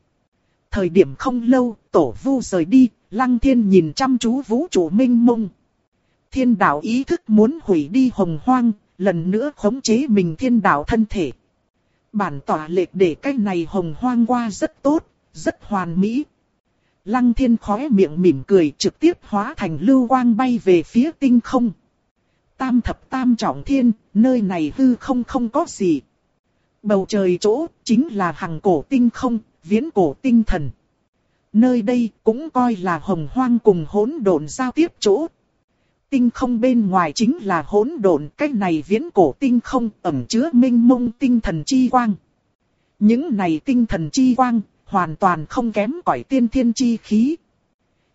Thời điểm không lâu, tổ vu rời đi, lăng thiên nhìn chăm chú vũ trụ minh mông. Thiên đạo ý thức muốn hủy đi hồng hoang, lần nữa khống chế mình thiên đạo thân thể. Bản tỏa lệch để cái này hồng hoang qua rất tốt, rất hoàn mỹ. Lăng thiên khóe miệng mỉm cười trực tiếp hóa thành lưu quang bay về phía tinh không. Tam thập tam trọng thiên, nơi này hư không không có gì. Bầu trời chỗ, chính là hằng cổ tinh không, viễn cổ tinh thần. Nơi đây cũng coi là hồng hoang cùng hỗn độn giao tiếp chỗ. Tinh không bên ngoài chính là hỗn độn, cái này viễn cổ tinh không ẩm chứa minh mông tinh thần chi quang. Những này tinh thần chi quang, hoàn toàn không kém cỏi tiên thiên chi khí.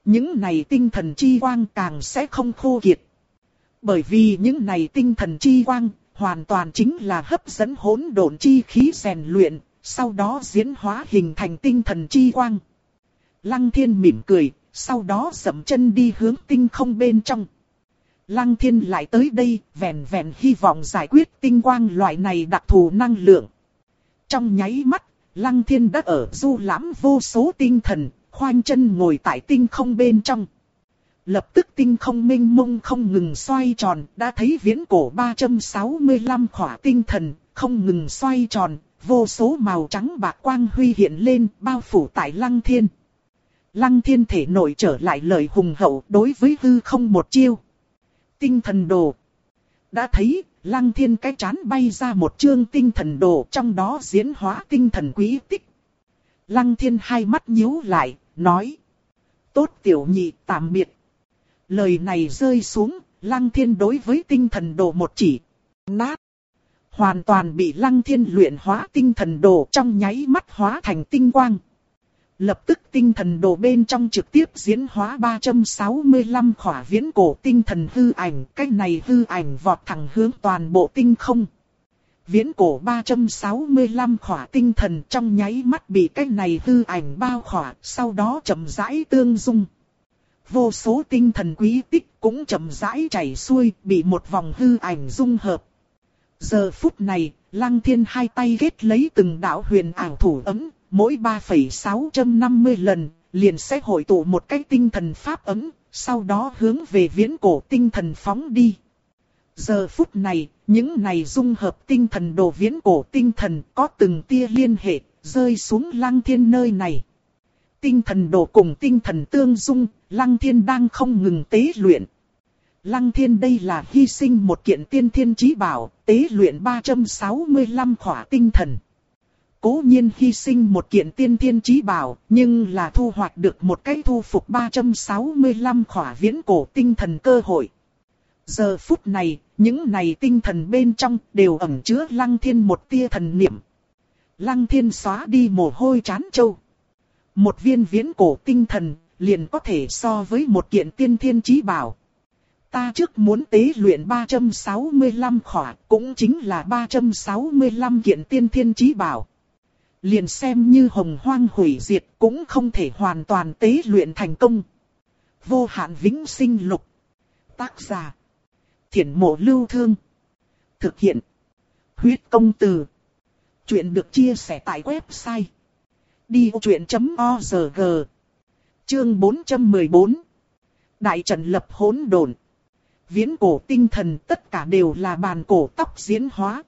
Những này tinh thần chi quang càng sẽ không khô kiệt. Bởi vì những này tinh thần chi quang, hoàn toàn chính là hấp dẫn hỗn độn chi khí rèn luyện, sau đó diễn hóa hình thành tinh thần chi quang. Lăng thiên mỉm cười, sau đó dậm chân đi hướng tinh không bên trong. Lăng thiên lại tới đây, vẹn vẹn hy vọng giải quyết tinh quang loại này đặc thù năng lượng. Trong nháy mắt, Lăng thiên đã ở du lãm vô số tinh thần, khoanh chân ngồi tại tinh không bên trong. Lập tức tinh không minh mông không ngừng xoay tròn, đã thấy viễn cổ 365 khỏa tinh thần, không ngừng xoay tròn, vô số màu trắng bạc quang huy hiện lên, bao phủ tại lăng thiên. Lăng thiên thể nổi trở lại lời hùng hậu đối với hư không một chiêu. Tinh thần đồ. Đã thấy, lăng thiên cái chán bay ra một chương tinh thần đồ trong đó diễn hóa tinh thần quý tích. Lăng thiên hai mắt nhíu lại, nói. Tốt tiểu nhị tạm biệt. Lời này rơi xuống, lăng thiên đối với tinh thần đồ một chỉ. Nát. Hoàn toàn bị lăng thiên luyện hóa tinh thần đồ trong nháy mắt hóa thành tinh quang. Lập tức tinh thần đồ bên trong trực tiếp diễn hóa 365 khỏa viễn cổ tinh thần hư ảnh, cách này hư ảnh vọt thẳng hướng toàn bộ tinh không. Viễn cổ 365 khỏa tinh thần trong nháy mắt bị cách này hư ảnh bao khỏa, sau đó chậm rãi tương dung. Vô số tinh thần quý tích cũng chậm rãi chảy xuôi, bị một vòng hư ảnh dung hợp. Giờ phút này, Lăng Thiên hai tay ghét lấy từng đạo huyền ảo thủ ấm, mỗi 3,650 lần, liền sẽ hội tụ một cái tinh thần pháp ấm, sau đó hướng về viễn cổ tinh thần phóng đi. Giờ phút này, những này dung hợp tinh thần đồ viễn cổ tinh thần có từng tia liên hệ, rơi xuống lăng thiên nơi này. Tinh thần đồ cùng tinh thần tương dung, lăng thiên đang không ngừng tế luyện. Lăng thiên đây là hy sinh một kiện tiên thiên trí bảo, tế luyện 365 khỏa tinh thần. Cố nhiên hy sinh một kiện tiên thiên trí bảo, nhưng là thu hoạch được một cái thu phục 365 khỏa viễn cổ tinh thần cơ hội. Giờ phút này, những này tinh thần bên trong đều ẩn chứa lăng thiên một tia thần niệm. Lăng thiên xóa đi mồ hôi chán châu. Một viên viễn cổ tinh thần, liền có thể so với một kiện tiên thiên trí bảo. Ta trước muốn tế luyện 365 khỏa, cũng chính là 365 kiện tiên thiên trí bảo. Liền xem như hồng hoang hủy diệt cũng không thể hoàn toàn tế luyện thành công. Vô hạn vĩnh sinh lục. Tác giả. Thiển mộ lưu thương. Thực hiện. Huyết công từ. Chuyện được chia sẻ tại website. Đi vô chuyện.org Chương 414 Đại trận lập hỗn độn Viễn cổ tinh thần tất cả đều là bàn cổ tóc diễn hóa.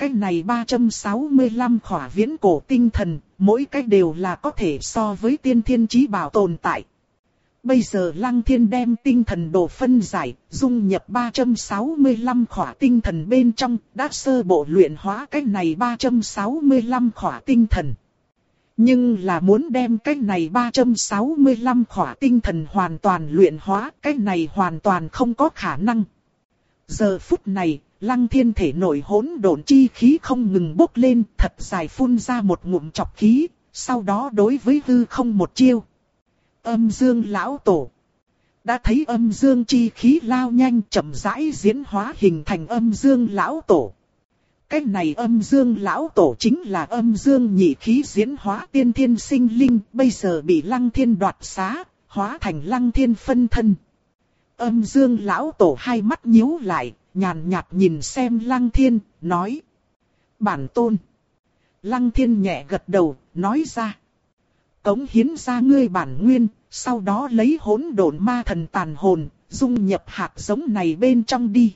Cái này 365 khỏa viễn cổ tinh thần, mỗi cái đều là có thể so với tiên thiên trí bảo tồn tại. Bây giờ Lăng Thiên đem tinh thần đồ phân giải, dung nhập 365 khỏa tinh thần bên trong, đã sơ bộ luyện hóa cái này 365 khỏa tinh thần. Nhưng là muốn đem cái này 365 khỏa tinh thần hoàn toàn luyện hóa, cái này hoàn toàn không có khả năng. Giờ phút này, lăng thiên thể nổi hỗn độn chi khí không ngừng bốc lên, thật dài phun ra một ngụm chọc khí, sau đó đối với hư không một chiêu. Âm dương lão tổ. Đã thấy âm dương chi khí lao nhanh chậm rãi diễn hóa hình thành âm dương lão tổ. Cái này âm dương lão tổ chính là âm dương nhị khí diễn hóa tiên thiên sinh linh, bây giờ bị lăng thiên đoạt xá, hóa thành lăng thiên phân thân. Âm dương lão tổ hai mắt nhíu lại, nhàn nhạt nhìn xem lăng thiên, nói. Bản tôn. Lăng thiên nhẹ gật đầu, nói ra. Cống hiến ra ngươi bản nguyên, sau đó lấy hỗn độn ma thần tàn hồn, dung nhập hạt giống này bên trong đi.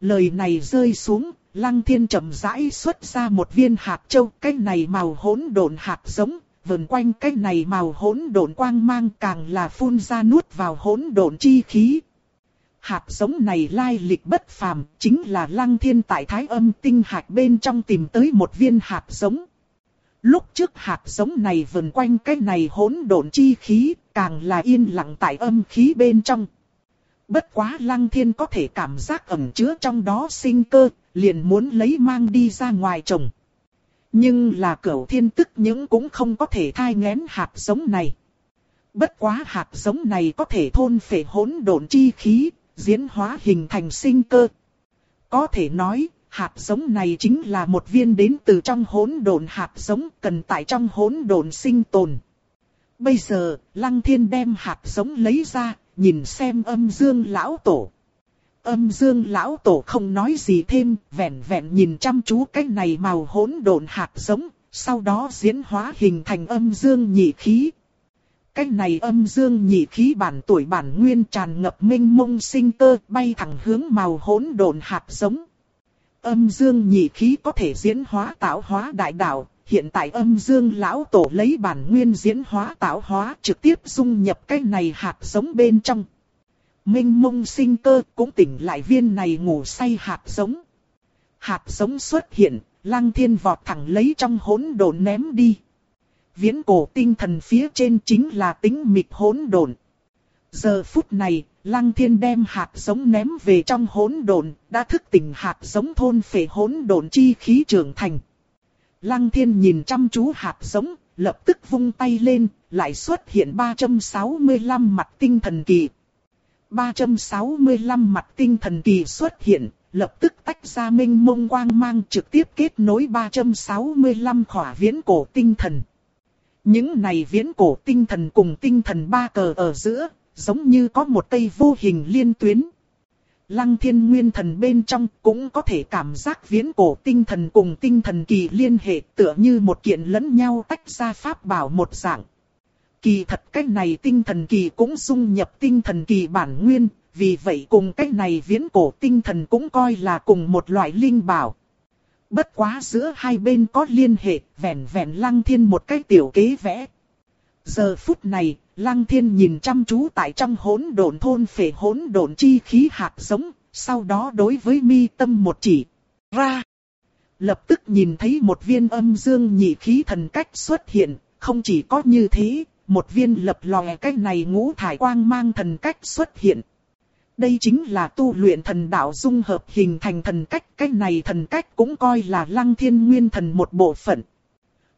Lời này rơi xuống, Lăng thiên chậm rãi xuất ra một viên hạt châu, cái này màu hỗn độn hạt giống, vần quanh cái này màu hỗn độn quang mang càng là phun ra nuốt vào hỗn độn chi khí. Hạt giống này lai lịch bất phàm, chính là lăng thiên tại thái âm tinh hạt bên trong tìm tới một viên hạt giống. Lúc trước hạt giống này vần quanh cái này hỗn độn chi khí, càng là yên lặng tại âm khí bên trong. Bất quá lăng thiên có thể cảm giác ẩn chứa trong đó sinh cơ, liền muốn lấy mang đi ra ngoài trồng. Nhưng là cửu thiên tức những cũng không có thể thai ngén hạt giống này. Bất quá hạt giống này có thể thôn phệ hỗn độn chi khí, diễn hóa hình thành sinh cơ. Có thể nói, hạt giống này chính là một viên đến từ trong hỗn độn hạt giống cần tại trong hỗn độn sinh tồn. Bây giờ, Lăng Thiên đem hạt giống lấy ra, nhìn xem âm dương lão tổ. Âm dương lão tổ không nói gì thêm, vẹn vẹn nhìn chăm chú cái này màu hỗn độn hạt giống, sau đó diễn hóa hình thành âm dương nhị khí. Cái này âm dương nhị khí bản tuổi bản nguyên tràn ngập minh mông sinh cơ bay thẳng hướng màu hỗn độn hạt giống. Âm dương nhị khí có thể diễn hóa tạo hóa đại đạo, hiện tại âm dương lão tổ lấy bản nguyên diễn hóa tạo hóa trực tiếp dung nhập cái này hạt giống bên trong minh mông sinh cơ cũng tỉnh lại viên này ngủ say hạt giống. Hạt giống xuất hiện, lăng thiên vọt thẳng lấy trong hỗn độn ném đi. Viễn cổ tinh thần phía trên chính là tính mịch hỗn độn. Giờ phút này, lăng thiên đem hạt giống ném về trong hỗn độn, đã thức tỉnh hạt giống thôn phệ hỗn độn chi khí trưởng thành. Lăng thiên nhìn chăm chú hạt giống, lập tức vung tay lên, lại xuất hiện 365 mặt tinh thần kỳ. 365 mặt tinh thần kỳ xuất hiện, lập tức tách ra minh mông quang mang trực tiếp kết nối 365 khỏa viễn cổ tinh thần. Những này viễn cổ tinh thần cùng tinh thần ba cờ ở giữa, giống như có một cây vô hình liên tuyến. Lăng thiên nguyên thần bên trong cũng có thể cảm giác viễn cổ tinh thần cùng tinh thần kỳ liên hệ tựa như một kiện lẫn nhau tách ra pháp bảo một dạng. Kỳ thật cái này tinh thần kỳ cũng dung nhập tinh thần kỳ bản nguyên, vì vậy cùng cái này viễn cổ tinh thần cũng coi là cùng một loại linh bảo. Bất quá giữa hai bên có liên hệ, vẹn vẹn lăng thiên một cái tiểu kế vẽ. Giờ phút này, lăng thiên nhìn chăm chú tại trong hỗn độn thôn phệ hỗn độn chi khí hạt giống, sau đó đối với mi tâm một chỉ, ra. Lập tức nhìn thấy một viên âm dương nhị khí thần cách xuất hiện, không chỉ có như thế, một viên lập lòe cái này ngũ thải quang mang thần cách xuất hiện. Đây chính là tu luyện thần đạo dung hợp hình thành thần cách, cái này thần cách cũng coi là lăng thiên nguyên thần một bộ phận.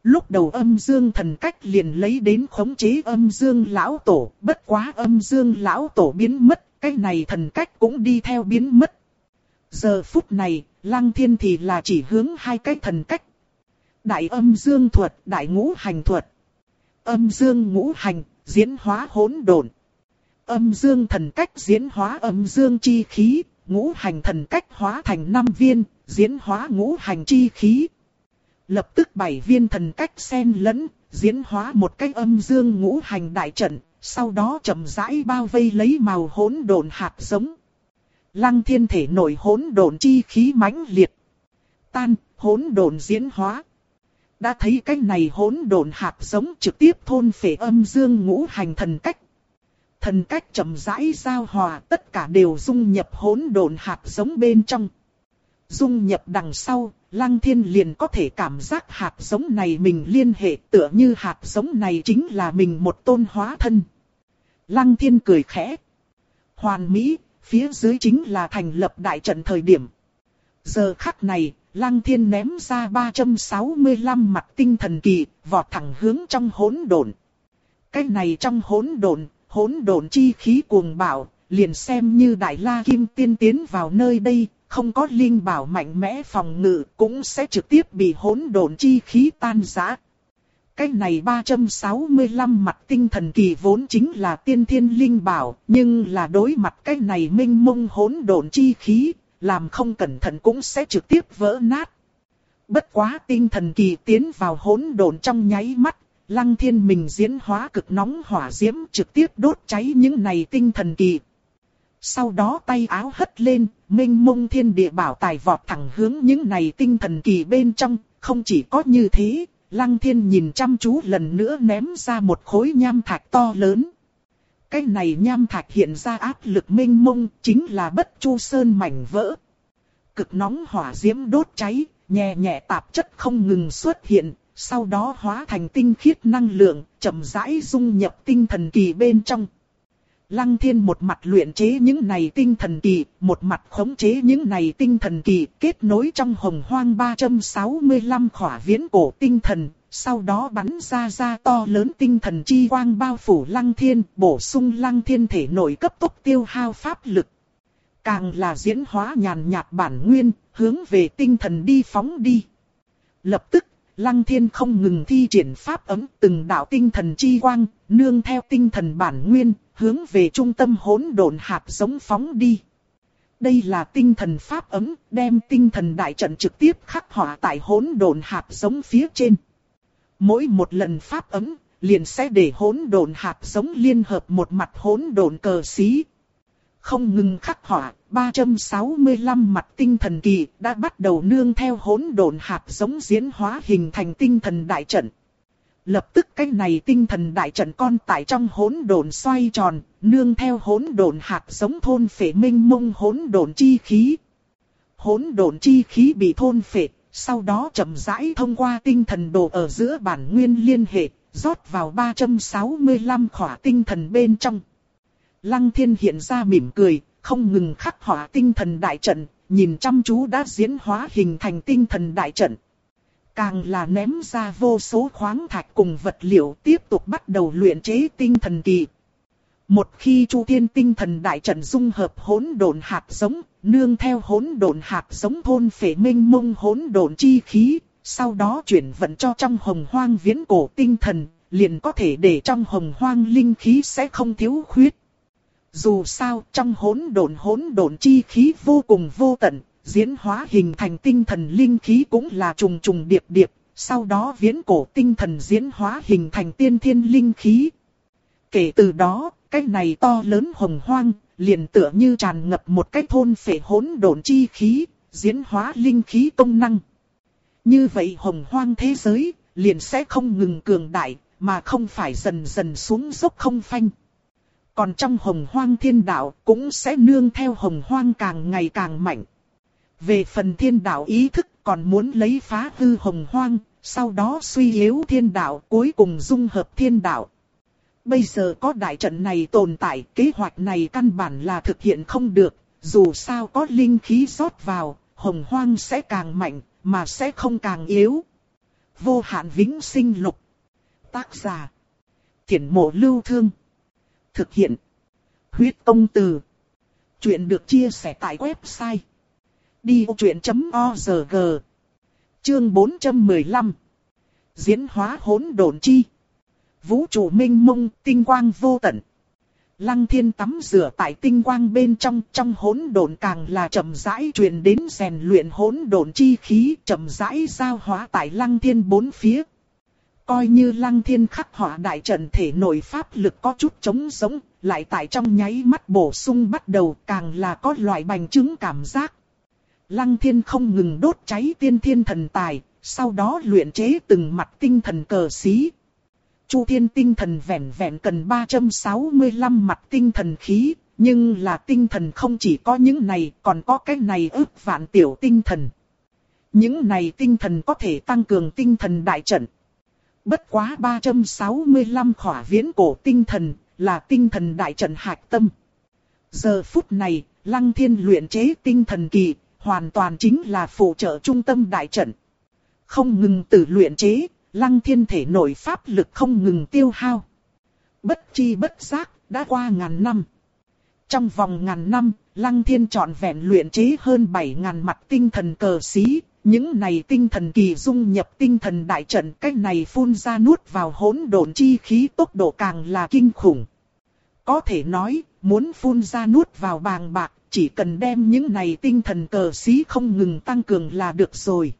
Lúc đầu âm dương thần cách liền lấy đến khống chế âm dương lão tổ, bất quá âm dương lão tổ biến mất, cái này thần cách cũng đi theo biến mất. Giờ phút này, lăng thiên thì là chỉ hướng hai cái thần cách. Đại âm dương thuật, đại ngũ hành thuật. Âm dương ngũ hành, diễn hóa hỗn độn. Âm dương thần cách diễn hóa âm dương chi khí, ngũ hành thần cách hóa thành năm viên, diễn hóa ngũ hành chi khí. Lập tức bảy viên thần cách xen lẫn, diễn hóa một cái âm dương ngũ hành đại trận, sau đó chậm rãi bao vây lấy màu hỗn độn hạt giống. Lăng thiên thể nổi hỗn độn chi khí mãnh liệt. Tan, hỗn độn diễn hóa. Đã thấy cái này hỗn độn hạt giống trực tiếp thôn phệ âm dương ngũ hành thần cách. Thần cách chậm rãi giao hòa tất cả đều dung nhập hỗn độn hạt giống bên trong. Dung nhập đằng sau, Lăng Thiên liền có thể cảm giác hạt giống này mình liên hệ tựa như hạt giống này chính là mình một tôn hóa thân. Lăng Thiên cười khẽ. Hoàn Mỹ, phía dưới chính là thành lập đại trận thời điểm. Giờ khắc này, Lăng Thiên ném ra 365 mặt tinh thần kỳ, vọt thẳng hướng trong hỗn độn. Cái này trong hỗn độn, hỗn độn chi khí cuồng bạo, liền xem như Đại La Kim Tiên tiến vào nơi đây, không có linh bảo mạnh mẽ phòng ngự, cũng sẽ trực tiếp bị hỗn độn chi khí tan rã. Cái này 365 mặt tinh thần kỳ vốn chính là tiên thiên linh bảo, nhưng là đối mặt cái này minh mông hỗn độn chi khí, làm không cẩn thận cũng sẽ trực tiếp vỡ nát. Bất quá tinh thần kỳ tiến vào hỗn độn trong nháy mắt, lăng thiên mình diễn hóa cực nóng hỏa diễm trực tiếp đốt cháy những này tinh thần kỳ. Sau đó tay áo hất lên, minh mông thiên địa bảo tài vọt thẳng hướng những này tinh thần kỳ bên trong, không chỉ có như thế, lăng thiên nhìn chăm chú lần nữa ném ra một khối nham thạch to lớn. Cái này nham thạch hiện ra áp lực minh mông, chính là bất chu sơn mảnh vỡ. Cực nóng hỏa diễm đốt cháy, nhẹ nhẹ tạp chất không ngừng xuất hiện, sau đó hóa thành tinh khiết năng lượng, chậm rãi dung nhập tinh thần kỳ bên trong. Lăng thiên một mặt luyện chế những này tinh thần kỳ, một mặt khống chế những này tinh thần kỳ, kết nối trong hồng hoang 365 khỏa viễn cổ tinh thần, sau đó bắn ra ra to lớn tinh thần chi quang bao phủ lăng thiên, bổ sung lăng thiên thể nội cấp tốc tiêu hao pháp lực. Càng là diễn hóa nhàn nhạt bản nguyên, hướng về tinh thần đi phóng đi. Lập tức, lăng thiên không ngừng thi triển pháp ấm từng đạo tinh thần chi quang, nương theo tinh thần bản nguyên, hướng về trung tâm hỗn độn hạt giống phóng đi. Đây là tinh thần pháp ấm, đem tinh thần đại trận trực tiếp khắc họa tại hỗn độn hạt giống phía trên. Mỗi một lần pháp ấm, liền sẽ để hỗn độn hạt giống liên hợp một mặt hỗn độn cờ xí. Không ngừng khắc họa, 365 mặt tinh thần kỳ đã bắt đầu nương theo hỗn độn hạt giống diễn hóa hình thành tinh thần đại trận. Lập tức cái này tinh thần đại trận con tại trong hỗn độn xoay tròn, nương theo hỗn độn hạt giống thôn phệ minh mông hỗn độn chi khí. Hỗn độn chi khí bị thôn phệ, sau đó chậm rãi thông qua tinh thần đồ ở giữa bản nguyên liên hệ, rót vào 365 khỏa tinh thần bên trong. Lăng thiên hiện ra mỉm cười, không ngừng khắc họa tinh thần đại trận, nhìn chăm chú đã diễn hóa hình thành tinh thần đại trận. Càng là ném ra vô số khoáng thạch cùng vật liệu tiếp tục bắt đầu luyện chế tinh thần kỳ. Một khi Chu Thiên tinh thần đại trận dung hợp hỗn độn hạt giống, nương theo hỗn độn hạt giống thôn phệ minh mông hỗn độn chi khí, sau đó chuyển vận cho trong hồng hoang viễn cổ tinh thần, liền có thể để trong hồng hoang linh khí sẽ không thiếu khuyết. Dù sao, trong hỗn độn hỗn độn chi khí vô cùng vô tận, diễn hóa hình thành tinh thần linh khí cũng là trùng trùng điệp điệp, sau đó viễn cổ tinh thần diễn hóa hình thành tiên thiên linh khí. Kể từ đó, cái này to lớn hồng hoang, liền tựa như tràn ngập một cái thôn phệ hỗn độn chi khí, diễn hóa linh khí công năng. Như vậy hồng hoang thế giới, liền sẽ không ngừng cường đại, mà không phải dần dần xuống dốc không phanh. Còn trong hồng hoang thiên đạo cũng sẽ nương theo hồng hoang càng ngày càng mạnh. Về phần thiên đạo ý thức còn muốn lấy phá hư hồng hoang, sau đó suy yếu thiên đạo cuối cùng dung hợp thiên đạo. Bây giờ có đại trận này tồn tại, kế hoạch này căn bản là thực hiện không được, dù sao có linh khí rót vào, hồng hoang sẽ càng mạnh, mà sẽ không càng yếu. Vô hạn vĩnh sinh lục. Tác giả. Thiển mộ lưu thương. Thực hiện. Huyết công từ. Chuyện được chia sẻ tại website. Đi vô chuyện.org Chương 415 Diễn hóa hỗn độn chi Vũ trụ minh mông, tinh quang vô tận. Lăng thiên tắm rửa tại tinh quang bên trong, trong hỗn độn càng là chậm rãi truyền đến rèn luyện hỗn độn chi khí, chậm rãi giao hóa tại lăng thiên bốn phía. Coi như lăng thiên khắc họa đại trận thể nội pháp lực có chút chống sống, lại tại trong nháy mắt bổ sung bắt đầu càng là có loại bành trướng cảm giác. Lăng thiên không ngừng đốt cháy tiên thiên thần tài, sau đó luyện chế từng mặt tinh thần cờ xí, Chu thiên tinh thần vẹn vẹn cần 365 mặt tinh thần khí, nhưng là tinh thần không chỉ có những này, còn có cái này ước vạn tiểu tinh thần. Những này tinh thần có thể tăng cường tinh thần đại trận. Bất quá 365 khỏa viễn cổ tinh thần, là tinh thần đại trận hạch tâm. Giờ phút này, Lăng Thiên luyện chế tinh thần kỳ, hoàn toàn chính là phụ trợ trung tâm đại trận. Không ngừng tự luyện chế, lăng thiên thể nội pháp lực không ngừng tiêu hao. Bất chi bất giác, đã qua ngàn năm. Trong vòng ngàn năm, lăng thiên trọn vẹn luyện chế hơn 7.000 mặt tinh thần cờ xí. Những này tinh thần kỳ dung nhập tinh thần đại trận cách này phun ra nuốt vào hỗn độn chi khí tốc độ càng là kinh khủng. Có thể nói, muốn phun ra nuốt vào bàng bạc, chỉ cần đem những này tinh thần cờ xí không ngừng tăng cường là được rồi.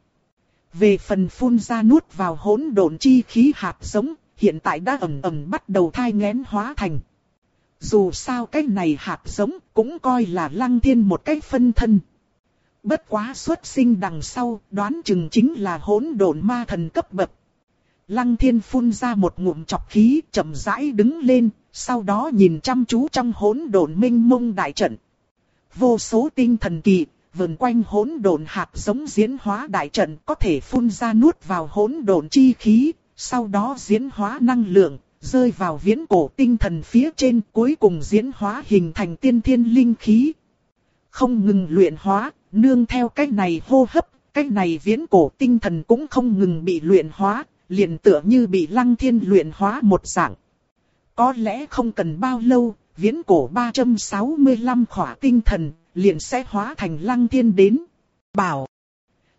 Về phần phun ra nuốt vào hỗn độn chi khí hạt giống, hiện tại đã ẩm ẩm bắt đầu thai ngén hóa thành. Dù sao cái này hạt giống cũng coi là lăng thiên một cái phân thân. Bất quá xuất sinh đằng sau, đoán chừng chính là hỗn độn ma thần cấp bậc. Lăng thiên phun ra một ngụm chọc khí, chậm rãi đứng lên, sau đó nhìn chăm chú trong hỗn độn minh mông đại trận. Vô số tinh thần kỳ, vần quanh hỗn độn hạt giống diễn hóa đại trận có thể phun ra nuốt vào hỗn độn chi khí, sau đó diễn hóa năng lượng, rơi vào viễn cổ tinh thần phía trên cuối cùng diễn hóa hình thành tiên thiên linh khí. Không ngừng luyện hóa, nương theo cách này hô hấp, cách này viễn cổ tinh thần cũng không ngừng bị luyện hóa, liền tựa như bị lăng thiên luyện hóa một dạng. Có lẽ không cần bao lâu, viễn cổ 365 khỏa tinh thần liền sẽ hóa thành lăng thiên đến. Bảo.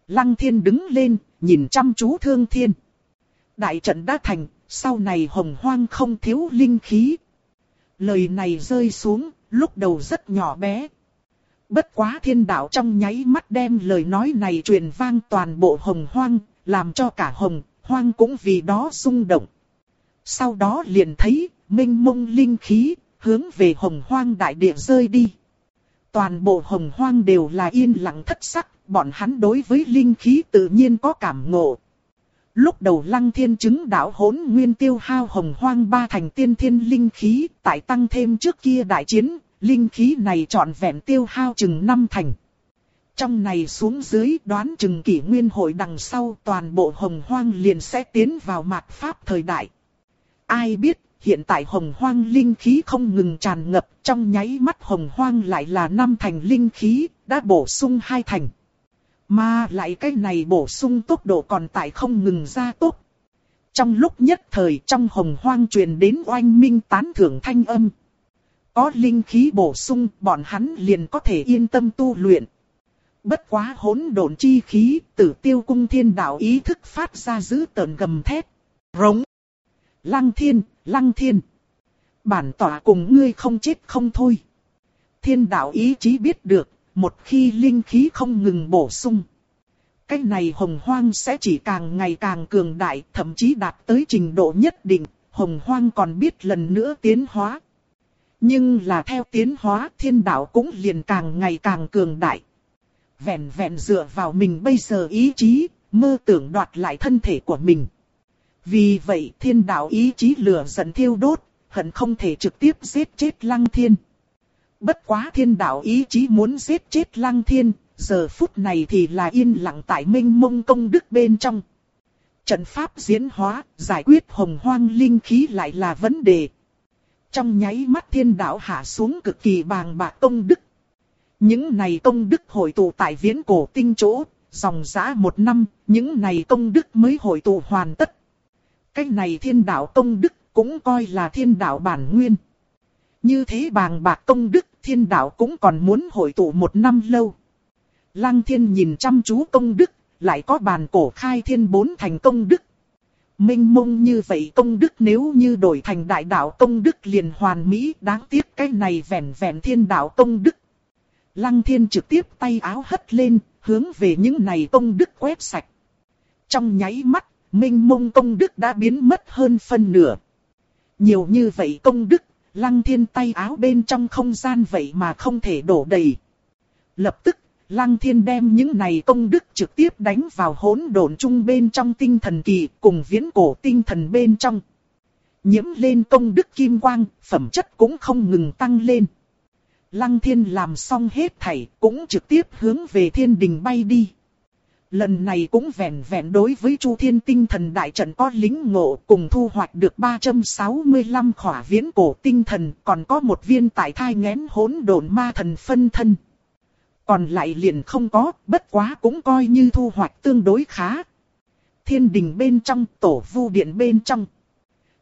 Lăng thiên đứng lên, nhìn chăm chú thương thiên. Đại trận đã thành, sau này hồng hoang không thiếu linh khí. Lời này rơi xuống, lúc đầu rất nhỏ bé. Bất quá thiên đạo trong nháy mắt đem lời nói này truyền vang toàn bộ hồng hoang, làm cho cả hồng hoang cũng vì đó rung động. Sau đó liền thấy, minh mông linh khí, hướng về hồng hoang đại địa rơi đi. Toàn bộ hồng hoang đều là yên lặng thất sắc, bọn hắn đối với linh khí tự nhiên có cảm ngộ. Lúc đầu lăng thiên chứng đạo hỗn nguyên tiêu hao hồng hoang ba thành tiên thiên linh khí, tại tăng thêm trước kia đại chiến, linh khí này trọn vẹn tiêu hao chừng năm thành. Trong này xuống dưới đoán chừng kỷ nguyên hội đằng sau toàn bộ hồng hoang liền sẽ tiến vào mạt pháp thời đại. Ai biết hiện tại hồng hoang linh khí không ngừng tràn ngập, trong nháy mắt hồng hoang lại là năm thành linh khí, đã bổ sung hai thành. Mà lại cái này bổ sung tốc độ còn tại không ngừng ra tốc. Trong lúc nhất thời trong hồng hoang truyền đến oanh minh tán thưởng thanh âm. Có linh khí bổ sung bọn hắn liền có thể yên tâm tu luyện. Bất quá hỗn độn chi khí, tử tiêu cung thiên đạo ý thức phát ra giữ tợn gầm thét. Rống. Lăng thiên, lăng thiên. Bản tỏa cùng ngươi không chết không thôi. Thiên đạo ý chí biết được, một khi linh khí không ngừng bổ sung. Cái này hồng hoang sẽ chỉ càng ngày càng cường đại, thậm chí đạt tới trình độ nhất định, hồng hoang còn biết lần nữa tiến hóa. Nhưng là theo tiến hóa thiên đạo cũng liền càng ngày càng cường đại. Vẹn vẹn dựa vào mình bây giờ ý chí, mơ tưởng đoạt lại thân thể của mình. Vì vậy thiên đạo ý chí lửa giận thiêu đốt, hận không thể trực tiếp giết chết lăng thiên. Bất quá thiên đạo ý chí muốn giết chết lăng thiên, giờ phút này thì là yên lặng tại minh mông công đức bên trong. Trận pháp diễn hóa, giải quyết hồng hoang linh khí lại là vấn đề. Trong nháy mắt thiên đạo hạ xuống cực kỳ bàng bạc công đức. Những này công đức hội tụ tại viễn cổ tinh chỗ, dòng giã một năm, những này công đức mới hội tụ hoàn tất. Cái này thiên đạo công đức cũng coi là thiên đạo bản nguyên. Như thế bàng bạc công đức thiên đạo cũng còn muốn hội tụ một năm lâu. Lăng thiên nhìn chăm chú công đức, lại có bàn cổ khai thiên bốn thành công đức. Minh mông như vậy công đức nếu như đổi thành đại đạo công đức liền hoàn mỹ đáng tiếc cái này vẹn vẹn thiên đạo công đức. Lăng thiên trực tiếp tay áo hất lên, hướng về những này công đức quét sạch. Trong nháy mắt, minh mông công đức đã biến mất hơn phân nửa. Nhiều như vậy công đức, lăng thiên tay áo bên trong không gian vậy mà không thể đổ đầy. Lập tức, lăng thiên đem những này công đức trực tiếp đánh vào hỗn độn chung bên trong tinh thần kỳ cùng viễn cổ tinh thần bên trong. Nhiễm lên công đức kim quang, phẩm chất cũng không ngừng tăng lên. Lăng thiên làm xong hết thảy, cũng trực tiếp hướng về thiên đình bay đi. Lần này cũng vẹn vẹn đối với Chu Thiên tinh thần đại trận có lính ngộ cùng thu hoạch được 365 khỏa viễn cổ tinh thần, còn có một viên tại thai ngén hỗn độn ma thần phân thân. Còn lại liền không có, bất quá cũng coi như thu hoạch tương đối khá. Thiên đình bên trong, tổ vu điện bên trong.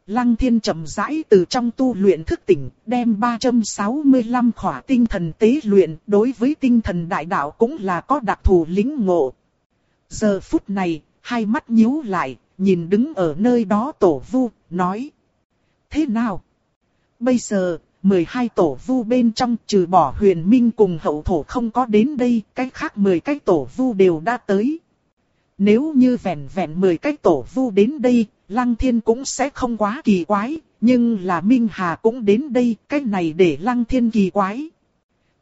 Lăng thiên chậm rãi từ trong tu luyện thức tỉnh, đem 365 khỏa tinh thần tế luyện, đối với tinh thần đại đạo cũng là có đặc thù lính ngộ. Giờ phút này, hai mắt nhíu lại, nhìn đứng ở nơi đó tổ vu, nói. Thế nào? Bây giờ, 12 tổ vu bên trong trừ bỏ huyền minh cùng hậu thổ không có đến đây, cái khác 10 cái tổ vu đều đã tới. Nếu như vẹn vẹn 10 cái tổ vu đến đây, Lăng Thiên cũng sẽ không quá kỳ quái, nhưng là Minh Hà cũng đến đây, cái này để Lăng Thiên kỳ quái.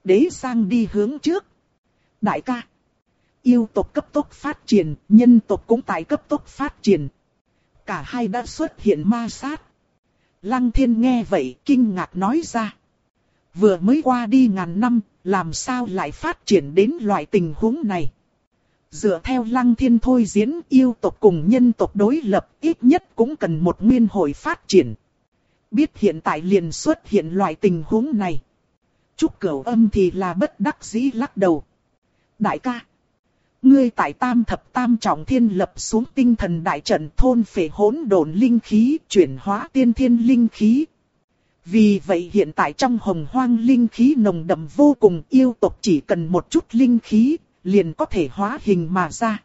Đế sang đi hướng trước. Đại ca yêu tộc cấp tốc phát triển, nhân tộc cũng tại cấp tốc phát triển. Cả hai đã xuất hiện ma sát. Lăng thiên nghe vậy kinh ngạc nói ra. Vừa mới qua đi ngàn năm, làm sao lại phát triển đến loại tình huống này. Dựa theo lăng thiên thôi diễn yêu tộc cùng nhân tộc đối lập ít nhất cũng cần một nguyên hồi phát triển. Biết hiện tại liền xuất hiện loại tình huống này. Trúc cửu âm thì là bất đắc dĩ lắc đầu. Đại ca. Ngươi tại tam thập tam trọng thiên lập xuống tinh thần đại trận thôn phệ hỗn độn linh khí, chuyển hóa tiên thiên linh khí. Vì vậy hiện tại trong hồng hoang linh khí nồng đậm vô cùng yêu tộc chỉ cần một chút linh khí, liền có thể hóa hình mà ra.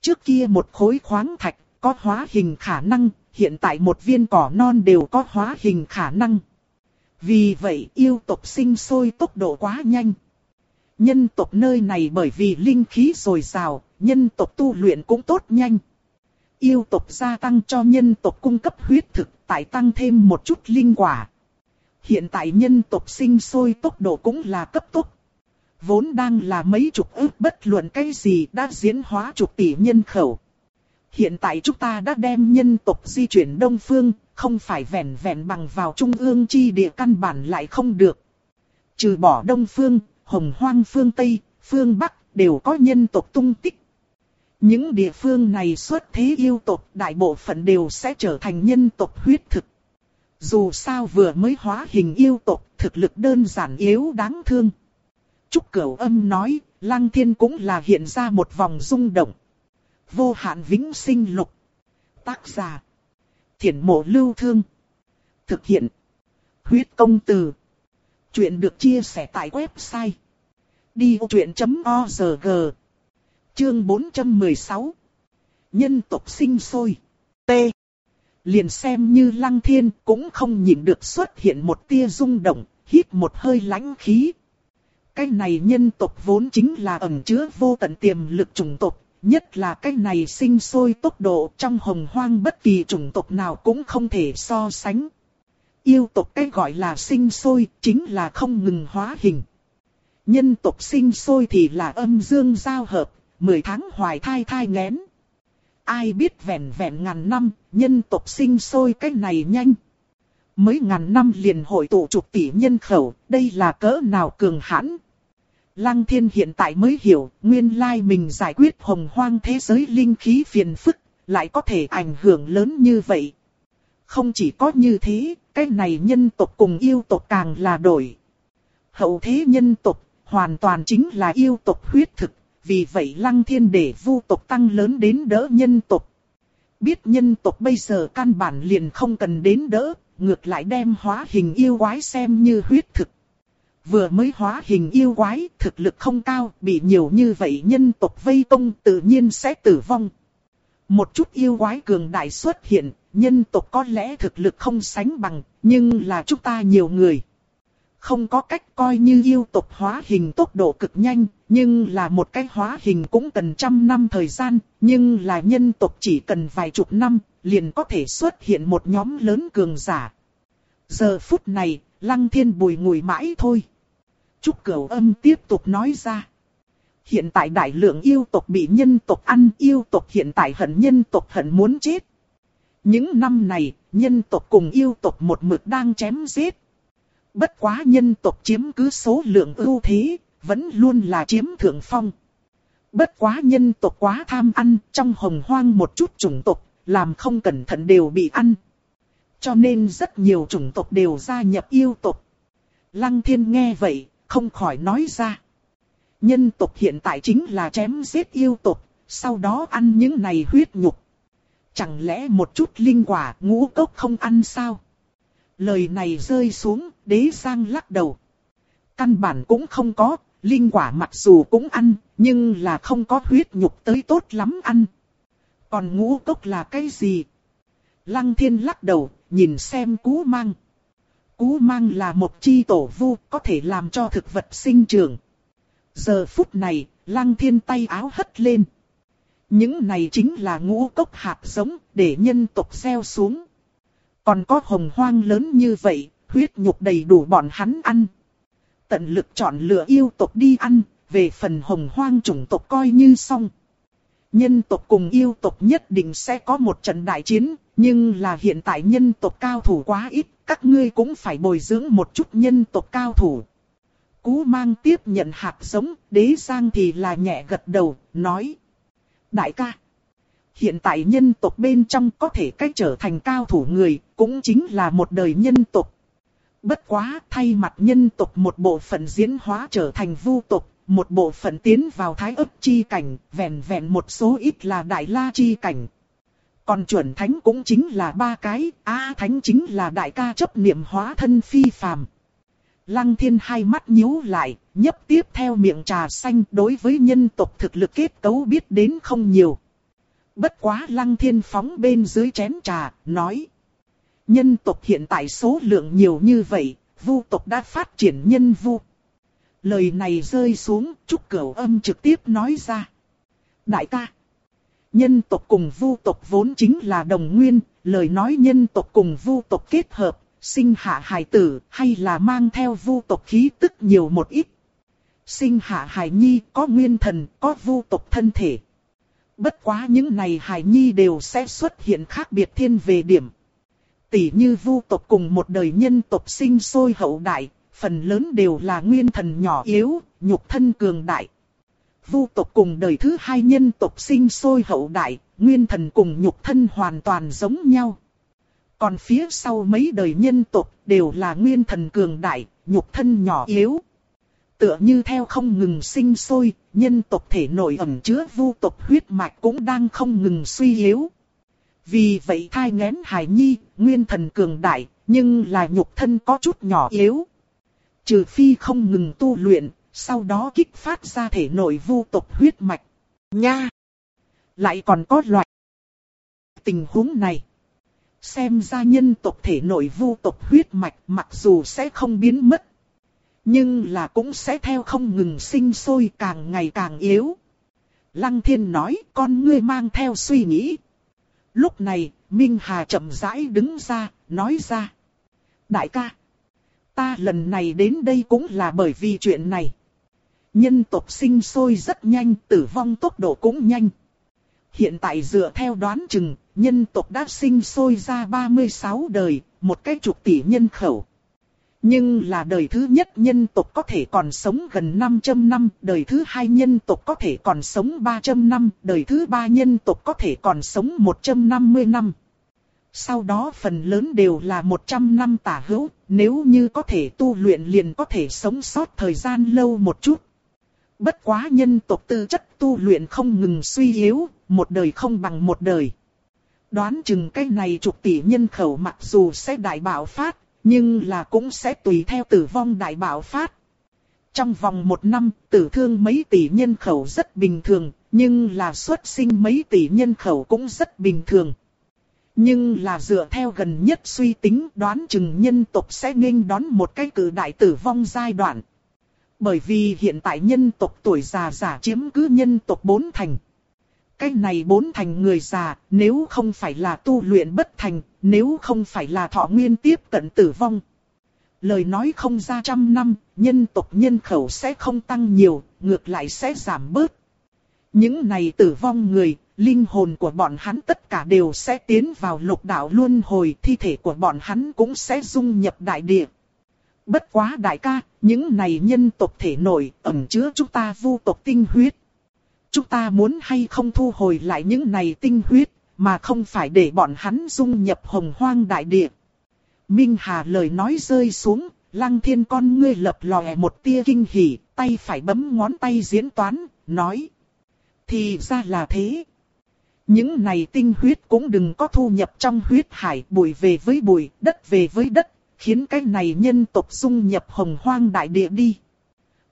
Trước kia một khối khoáng thạch có hóa hình khả năng, hiện tại một viên cỏ non đều có hóa hình khả năng. Vì vậy yêu tộc sinh sôi tốc độ quá nhanh. Nhân tộc nơi này bởi vì linh khí dồi dào, nhân tộc tu luyện cũng tốt nhanh. Yêu tộc gia tăng cho nhân tộc cung cấp huyết thực, tại tăng thêm một chút linh quả. Hiện tại nhân tộc sinh sôi tốc độ cũng là cấp tốc. Vốn đang là mấy chục ước bất luận cái gì đã diễn hóa chục tỷ nhân khẩu. Hiện tại chúng ta đã đem nhân tộc di chuyển đông phương, không phải vẹn vẹn bằng vào trung ương chi địa căn bản lại không được. Trừ bỏ đông phương, hồng hoang phương Tây, phương Bắc đều có nhân tộc tung tích. Những địa phương này xuất thế yêu tộc đại bộ phận đều sẽ trở thành nhân tộc huyết thực. Dù sao vừa mới hóa hình yêu tộc, thực lực đơn giản yếu đáng thương. Trúc Cửu Âm nói, Lăng Thiên cũng là hiện ra một vòng rung động. Vô hạn vĩnh sinh lục. Tác giả. Thiển mộ lưu thương. Thực hiện. Huyết công từ. Chuyện được chia sẻ tại website. Đi truyện.org Chương 416 Nhân tộc sinh sôi. T. Liền xem như lăng thiên cũng không nhịn được xuất hiện một tia rung động, hít một hơi lãnh khí. Cái này nhân tộc vốn chính là ẩn chứa vô tận tiềm lực chủng tộc, nhất là cái này sinh sôi tốc độ trong hồng hoang bất kỳ chủng tộc nào cũng không thể so sánh. Yêu tộc cái gọi là sinh sôi chính là không ngừng hóa hình. Nhân tộc sinh sôi thì là âm dương giao hợp, 10 tháng hoài thai thai ngén. Ai biết vẹn vẹn ngàn năm, nhân tộc sinh sôi cái này nhanh. Mấy ngàn năm liền hội tụ chục tỷ nhân khẩu, đây là cỡ nào cường hãn. Lăng thiên hiện tại mới hiểu, nguyên lai mình giải quyết hồng hoang thế giới linh khí phiền phức, lại có thể ảnh hưởng lớn như vậy. Không chỉ có như thế, cái này nhân tộc cùng yêu tộc càng là đổi. Hậu thế nhân tộc, hoàn toàn chính là yêu tộc huyết thực, vì vậy lăng thiên để vu tộc tăng lớn đến đỡ nhân tộc. Biết nhân tộc bây giờ căn bản liền không cần đến đỡ, ngược lại đem hóa hình yêu quái xem như huyết thực. Vừa mới hóa hình yêu quái, thực lực không cao, bị nhiều như vậy nhân tộc vây công tự nhiên sẽ tử vong. Một chút yêu quái cường đại xuất hiện, nhân tộc có lẽ thực lực không sánh bằng, nhưng là chúng ta nhiều người. Không có cách coi như yêu tộc hóa hình tốc độ cực nhanh, nhưng là một cái hóa hình cũng cần trăm năm thời gian, nhưng là nhân tộc chỉ cần vài chục năm, liền có thể xuất hiện một nhóm lớn cường giả. Giờ phút này, lăng thiên bùi ngùi mãi thôi. Trúc Cửu Âm tiếp tục nói ra. Hiện tại đại lượng yêu tộc bị nhân tộc ăn, yêu tộc hiện tại hận nhân tộc hận muốn chết. Những năm này, nhân tộc cùng yêu tộc một mực đang chém giết. Bất quá nhân tộc chiếm cứ số lượng ưu thế, vẫn luôn là chiếm thượng phong. Bất quá nhân tộc quá tham ăn, trong hồng hoang một chút chủng tộc, làm không cẩn thận đều bị ăn. Cho nên rất nhiều chủng tộc đều gia nhập yêu tộc. Lăng thiên nghe vậy, không khỏi nói ra. Nhân tộc hiện tại chính là chém giết yêu tộc, sau đó ăn những này huyết nhục. Chẳng lẽ một chút linh quả ngũ cốc không ăn sao? Lời này rơi xuống, đế giang lắc đầu. Căn bản cũng không có, linh quả mặc dù cũng ăn, nhưng là không có huyết nhục tới tốt lắm ăn. Còn ngũ cốc là cái gì? Lăng thiên lắc đầu, nhìn xem cú mang. Cú mang là một chi tổ vu có thể làm cho thực vật sinh trưởng. Giờ phút này, lăng thiên tay áo hất lên. Những này chính là ngũ cốc hạt giống để nhân tộc gieo xuống. Còn có hồng hoang lớn như vậy, huyết nhục đầy đủ bọn hắn ăn. Tận lực chọn lựa yêu tộc đi ăn, về phần hồng hoang chủng tộc coi như xong. Nhân tộc cùng yêu tộc nhất định sẽ có một trận đại chiến, nhưng là hiện tại nhân tộc cao thủ quá ít, các ngươi cũng phải bồi dưỡng một chút nhân tộc cao thủ. Cú mang tiếp nhận hạt giống, đế sang thì là nhẹ gật đầu, nói. Đại ca, hiện tại nhân tộc bên trong có thể cách trở thành cao thủ người, cũng chính là một đời nhân tộc. Bất quá thay mặt nhân tộc một bộ phận diễn hóa trở thành vu tộc, một bộ phận tiến vào thái ấp chi cảnh, vẹn vẹn một số ít là đại la chi cảnh. Còn chuẩn thánh cũng chính là ba cái, A thánh chính là đại ca chấp niệm hóa thân phi phàm. Lăng thiên hai mắt nhíu lại, nhấp tiếp theo miệng trà xanh đối với nhân tộc thực lực kết cấu biết đến không nhiều. Bất quá lăng thiên phóng bên dưới chén trà, nói. Nhân tộc hiện tại số lượng nhiều như vậy, vu tộc đã phát triển nhân vu. Lời này rơi xuống, trúc cửu âm trực tiếp nói ra. Đại ca, nhân tộc cùng vu tộc vốn chính là đồng nguyên, lời nói nhân tộc cùng vu tộc kết hợp, sinh hạ hài tử hay là mang theo vu tộc khí tức nhiều một ít. Sinh hạ hài nhi có nguyên thần, có vu tộc thân thể. Bất quá những này hài nhi đều sẽ xuất hiện khác biệt thiên về điểm. Tỷ như vu tộc cùng một đời nhân tộc sinh sôi hậu đại, phần lớn đều là nguyên thần nhỏ yếu, nhục thân cường đại. Vu tộc cùng đời thứ hai nhân tộc sinh sôi hậu đại, nguyên thần cùng nhục thân hoàn toàn giống nhau. Còn phía sau mấy đời nhân tộc đều là nguyên thần cường đại, nhục thân nhỏ yếu. tựa như theo không ngừng sinh sôi, nhân tộc thể nội ẩn chứa vu tộc huyết mạch cũng đang không ngừng suy yếu. Vì vậy thai ngén hài nhi, nguyên thần cường đại, nhưng là nhục thân có chút nhỏ yếu. Trừ phi không ngừng tu luyện, sau đó kích phát ra thể nội vu tộc huyết mạch. Nha! Lại còn có loại tình huống này. Xem ra nhân tộc thể nội vu tộc huyết mạch mặc dù sẽ không biến mất. Nhưng là cũng sẽ theo không ngừng sinh sôi càng ngày càng yếu. Lăng thiên nói con ngươi mang theo suy nghĩ. Lúc này, Minh Hà chậm rãi đứng ra, nói ra. Đại ca, ta lần này đến đây cũng là bởi vì chuyện này. Nhân tộc sinh sôi rất nhanh, tử vong tốc độ cũng nhanh. Hiện tại dựa theo đoán chừng, nhân tộc đã sinh sôi ra 36 đời, một cái chục tỷ nhân khẩu. Nhưng là đời thứ nhất nhân tộc có thể còn sống gần 500 năm, đời thứ hai nhân tộc có thể còn sống 300 năm, đời thứ ba nhân tộc có thể còn sống 150 năm. Sau đó phần lớn đều là 100 năm tả hữu, nếu như có thể tu luyện liền có thể sống sót thời gian lâu một chút. Bất quá nhân tộc tư chất tu luyện không ngừng suy yếu, một đời không bằng một đời. Đoán chừng cái này chục tỷ nhân khẩu mặc dù sẽ đại bạo phát, nhưng là cũng sẽ tùy theo tử vong đại bạo phát. Trong vòng một năm, tử thương mấy tỷ nhân khẩu rất bình thường, nhưng là xuất sinh mấy tỷ nhân khẩu cũng rất bình thường. Nhưng là dựa theo gần nhất suy tính đoán chừng nhân tộc sẽ nghênh đón một cái cử đại tử vong giai đoạn. Bởi vì hiện tại nhân tộc tuổi già giả chiếm cứ nhân tộc bốn thành. Cái này bốn thành người già, nếu không phải là tu luyện bất thành, nếu không phải là thọ nguyên tiếp cận tử vong. Lời nói không ra trăm năm, nhân tộc nhân khẩu sẽ không tăng nhiều, ngược lại sẽ giảm bớt. Những này tử vong người, linh hồn của bọn hắn tất cả đều sẽ tiến vào lục đạo luân hồi, thi thể của bọn hắn cũng sẽ dung nhập đại địa. Bất quá đại ca, những này nhân tộc thể nổi ẩn chứa chúng ta vu tộc tinh huyết. Chúng ta muốn hay không thu hồi lại những này tinh huyết, mà không phải để bọn hắn dung nhập hồng hoang đại địa. Minh Hà lời nói rơi xuống, lăng thiên con ngươi lập lòe một tia kinh hỉ, tay phải bấm ngón tay diễn toán, nói. Thì ra là thế. Những này tinh huyết cũng đừng có thu nhập trong huyết hải, bụi về với bụi, đất về với đất, khiến cái này nhân tộc dung nhập hồng hoang đại địa đi.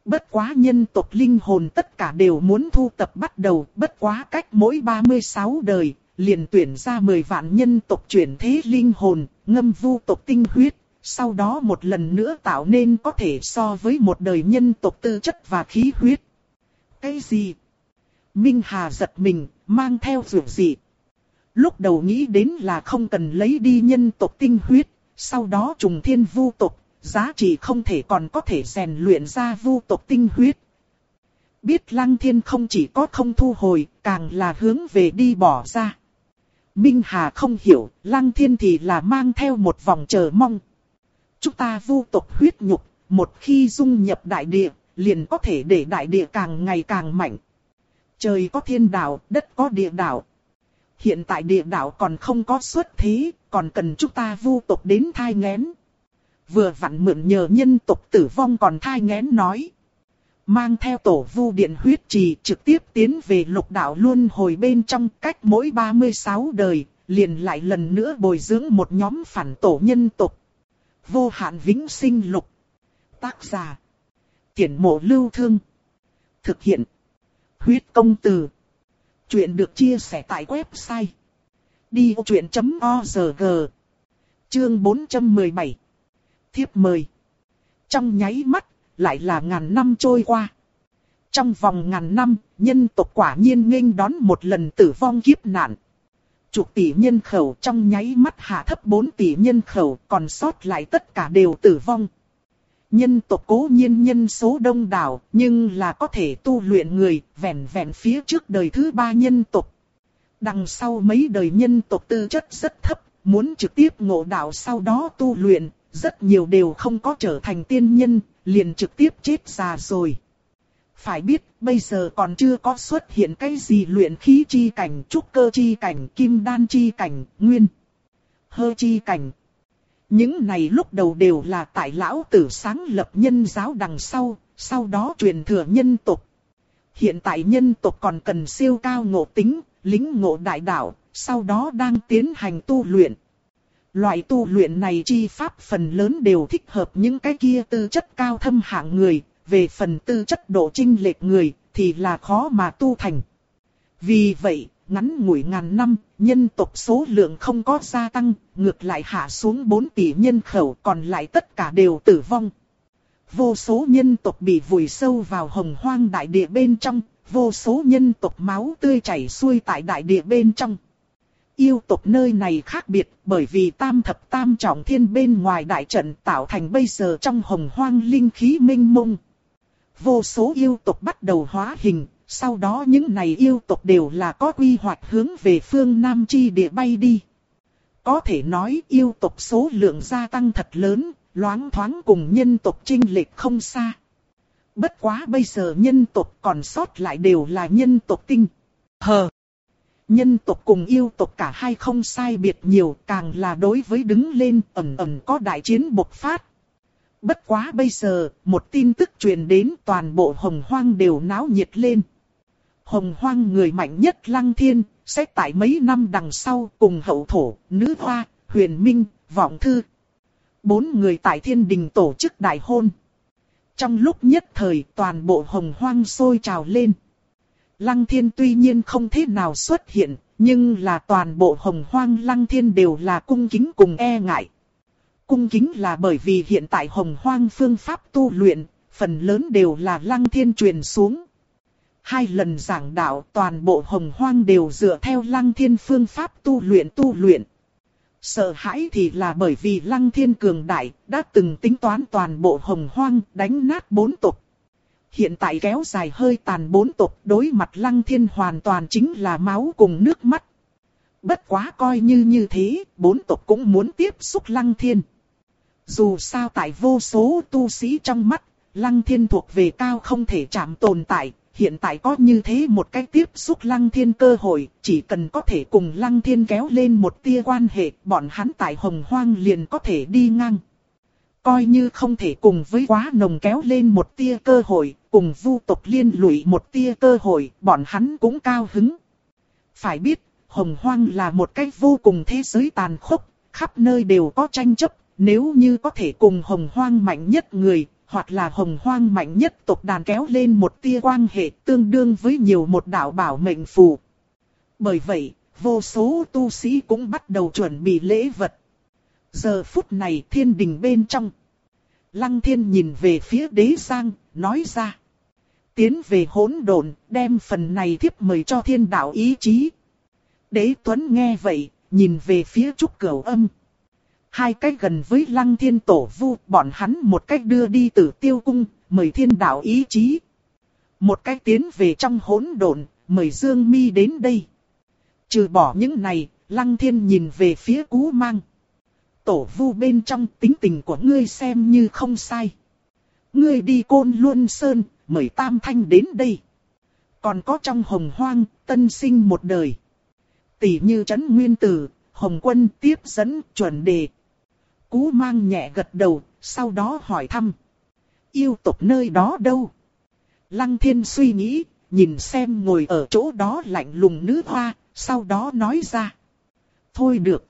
Bất quá nhân tộc linh hồn tất cả đều muốn thu tập bắt đầu, bất quá cách mỗi 36 đời, liền tuyển ra 10 vạn nhân tộc chuyển thế linh hồn, ngâm vu tộc tinh huyết, sau đó một lần nữa tạo nên có thể so với một đời nhân tộc tư chất và khí huyết. Cái gì? Minh Hà giật mình, mang theo dù gì? Lúc đầu nghĩ đến là không cần lấy đi nhân tộc tinh huyết, sau đó trùng thiên vu tộc, giá trị không thể còn có thể rèn luyện ra vu tộc tinh huyết. Biết lăng thiên không chỉ có không thu hồi, càng là hướng về đi bỏ ra. Minh Hà không hiểu, lăng thiên thì là mang theo một vòng chờ mong. Chúng ta vu tộc huyết nhục, một khi dung nhập đại địa, liền có thể để đại địa càng ngày càng mạnh. Trời có thiên đạo, đất có địa đạo. Hiện tại địa đạo còn không có xuất thế, còn cần chúng ta vu tộc đến thai ngén. Vừa vặn mượn nhờ nhân tộc tử vong còn thai ngén nói. Mang theo tổ vu điện huyết trì trực tiếp tiến về lục đạo luôn hồi bên trong cách mỗi 36 đời, liền lại lần nữa bồi dưỡng một nhóm phản tổ nhân tộc. Vô hạn vĩnh sinh lục. Tác giả. Tiển mộ lưu thương. Thực hiện. Huyết công từ. Chuyện được chia sẻ tại website. Đi vô chuyện.org Chương 417 Thiếp mời Trong nháy mắt, lại là ngàn năm trôi qua. Trong vòng ngàn năm, nhân tộc quả nhiên nghênh đón một lần tử vong kiếp nạn. Chục tỷ nhân khẩu trong nháy mắt hạ thấp 4 tỷ nhân khẩu còn sót lại tất cả đều tử vong. Nhân tộc cố nhiên nhân số đông đảo, nhưng là có thể tu luyện người, vẹn vẹn phía trước đời thứ ba nhân tộc. Đằng sau mấy đời nhân tộc tư chất rất thấp, muốn trực tiếp ngộ đạo sau đó tu luyện, rất nhiều đều không có trở thành tiên nhân, liền trực tiếp chết già rồi. Phải biết, bây giờ còn chưa có xuất hiện cái gì luyện khí chi cảnh, trúc cơ chi cảnh, kim đan chi cảnh, nguyên, hơ chi cảnh, những này lúc đầu đều là tại lão tử sáng lập nhân giáo đằng sau, sau đó truyền thừa nhân tộc. Hiện tại nhân tộc còn cần siêu cao ngộ tính, lính ngộ đại đạo, sau đó đang tiến hành tu luyện. Loại tu luyện này chi pháp phần lớn đều thích hợp những cái kia tư chất cao thâm hạng người, về phần tư chất độ trinh lệch người thì là khó mà tu thành. Vì vậy, ngắn ngủi ngàn năm, nhân tộc số lượng không có gia tăng, ngược lại hạ xuống 4 tỷ nhân khẩu còn lại tất cả đều tử vong. Vô số nhân tộc bị vùi sâu vào hồng hoang đại địa bên trong, vô số nhân tộc máu tươi chảy xuôi tại đại địa bên trong. Yêu tộc nơi này khác biệt bởi vì tam thập tam trọng thiên bên ngoài đại trận tạo thành bây giờ trong hồng hoang linh khí minh mông. Vô số yêu tộc bắt đầu hóa hình, sau đó những này yêu tộc đều là có quy hoạch hướng về phương Nam chi địa bay đi. Có thể nói yêu tộc số lượng gia tăng thật lớn, loáng thoáng cùng nhân tộc trinh lệch không xa. Bất quá bây giờ nhân tộc còn sót lại đều là nhân tộc tinh. Hờ! Nhân tộc cùng yêu tộc cả hai không sai biệt nhiều, càng là đối với đứng lên ẩn ẩn có đại chiến bộc phát. Bất quá bây giờ, một tin tức truyền đến toàn bộ hồng hoang đều náo nhiệt lên. Hồng hoang người mạnh nhất lăng thiên, sẽ tại mấy năm đằng sau cùng hậu thổ, nữ hoa, huyền minh, vọng thư. Bốn người tại thiên đình tổ chức đại hôn. Trong lúc nhất thời toàn bộ hồng hoang sôi trào lên. Lăng thiên tuy nhiên không thế nào xuất hiện, nhưng là toàn bộ hồng hoang lăng thiên đều là cung kính cùng e ngại. Cung kính là bởi vì hiện tại hồng hoang phương pháp tu luyện, phần lớn đều là lăng thiên truyền xuống. Hai lần giảng đạo toàn bộ hồng hoang đều dựa theo lăng thiên phương pháp tu luyện tu luyện. Sợ hãi thì là bởi vì lăng thiên cường đại, đã từng tính toán toàn bộ hồng hoang đánh nát bốn tộc. Hiện tại kéo dài hơi tàn bốn tộc đối mặt lăng thiên hoàn toàn chính là máu cùng nước mắt. Bất quá coi như như thế, bốn tộc cũng muốn tiếp xúc lăng thiên. Dù sao tại vô số tu sĩ trong mắt, lăng thiên thuộc về cao không thể chạm tồn tại, hiện tại có như thế một cái tiếp xúc lăng thiên cơ hội, chỉ cần có thể cùng lăng thiên kéo lên một tia quan hệ, bọn hắn tại hồng hoang liền có thể đi ngang. Coi như không thể cùng với quá nồng kéo lên một tia cơ hội, cùng vu tộc liên lụy một tia cơ hội, bọn hắn cũng cao hứng. Phải biết, hồng hoang là một cách vô cùng thế giới tàn khốc, khắp nơi đều có tranh chấp, nếu như có thể cùng hồng hoang mạnh nhất người, hoặc là hồng hoang mạnh nhất tộc đàn kéo lên một tia quan hệ tương đương với nhiều một đạo bảo mệnh phù. Bởi vậy, vô số tu sĩ cũng bắt đầu chuẩn bị lễ vật. Giờ phút này thiên đình bên trong. Lăng thiên nhìn về phía đế giang, nói ra. Tiến về hỗn độn, đem phần này thiếp mời cho thiên đạo ý chí. Đế Tuấn nghe vậy, nhìn về phía trúc cửu âm. Hai cách gần với lăng thiên tổ vu, bọn hắn một cách đưa đi tử tiêu cung, mời thiên đạo ý chí. Một cách tiến về trong hỗn độn, mời Dương Mi đến đây. Trừ bỏ những này, lăng thiên nhìn về phía cú mang. Tổ vu bên trong tính tình của ngươi xem như không sai. Ngươi đi côn luân sơn, mời Tam Thanh đến đây. Còn có trong hồng hoang, tân sinh một đời. Tỷ như chấn nguyên tử, hồng quân tiếp dẫn, chuẩn đề, Cú mang nhẹ gật đầu, sau đó hỏi thăm. Yêu tộc nơi đó đâu? Lăng thiên suy nghĩ, nhìn xem ngồi ở chỗ đó lạnh lùng nữ hoa, sau đó nói ra. Thôi được.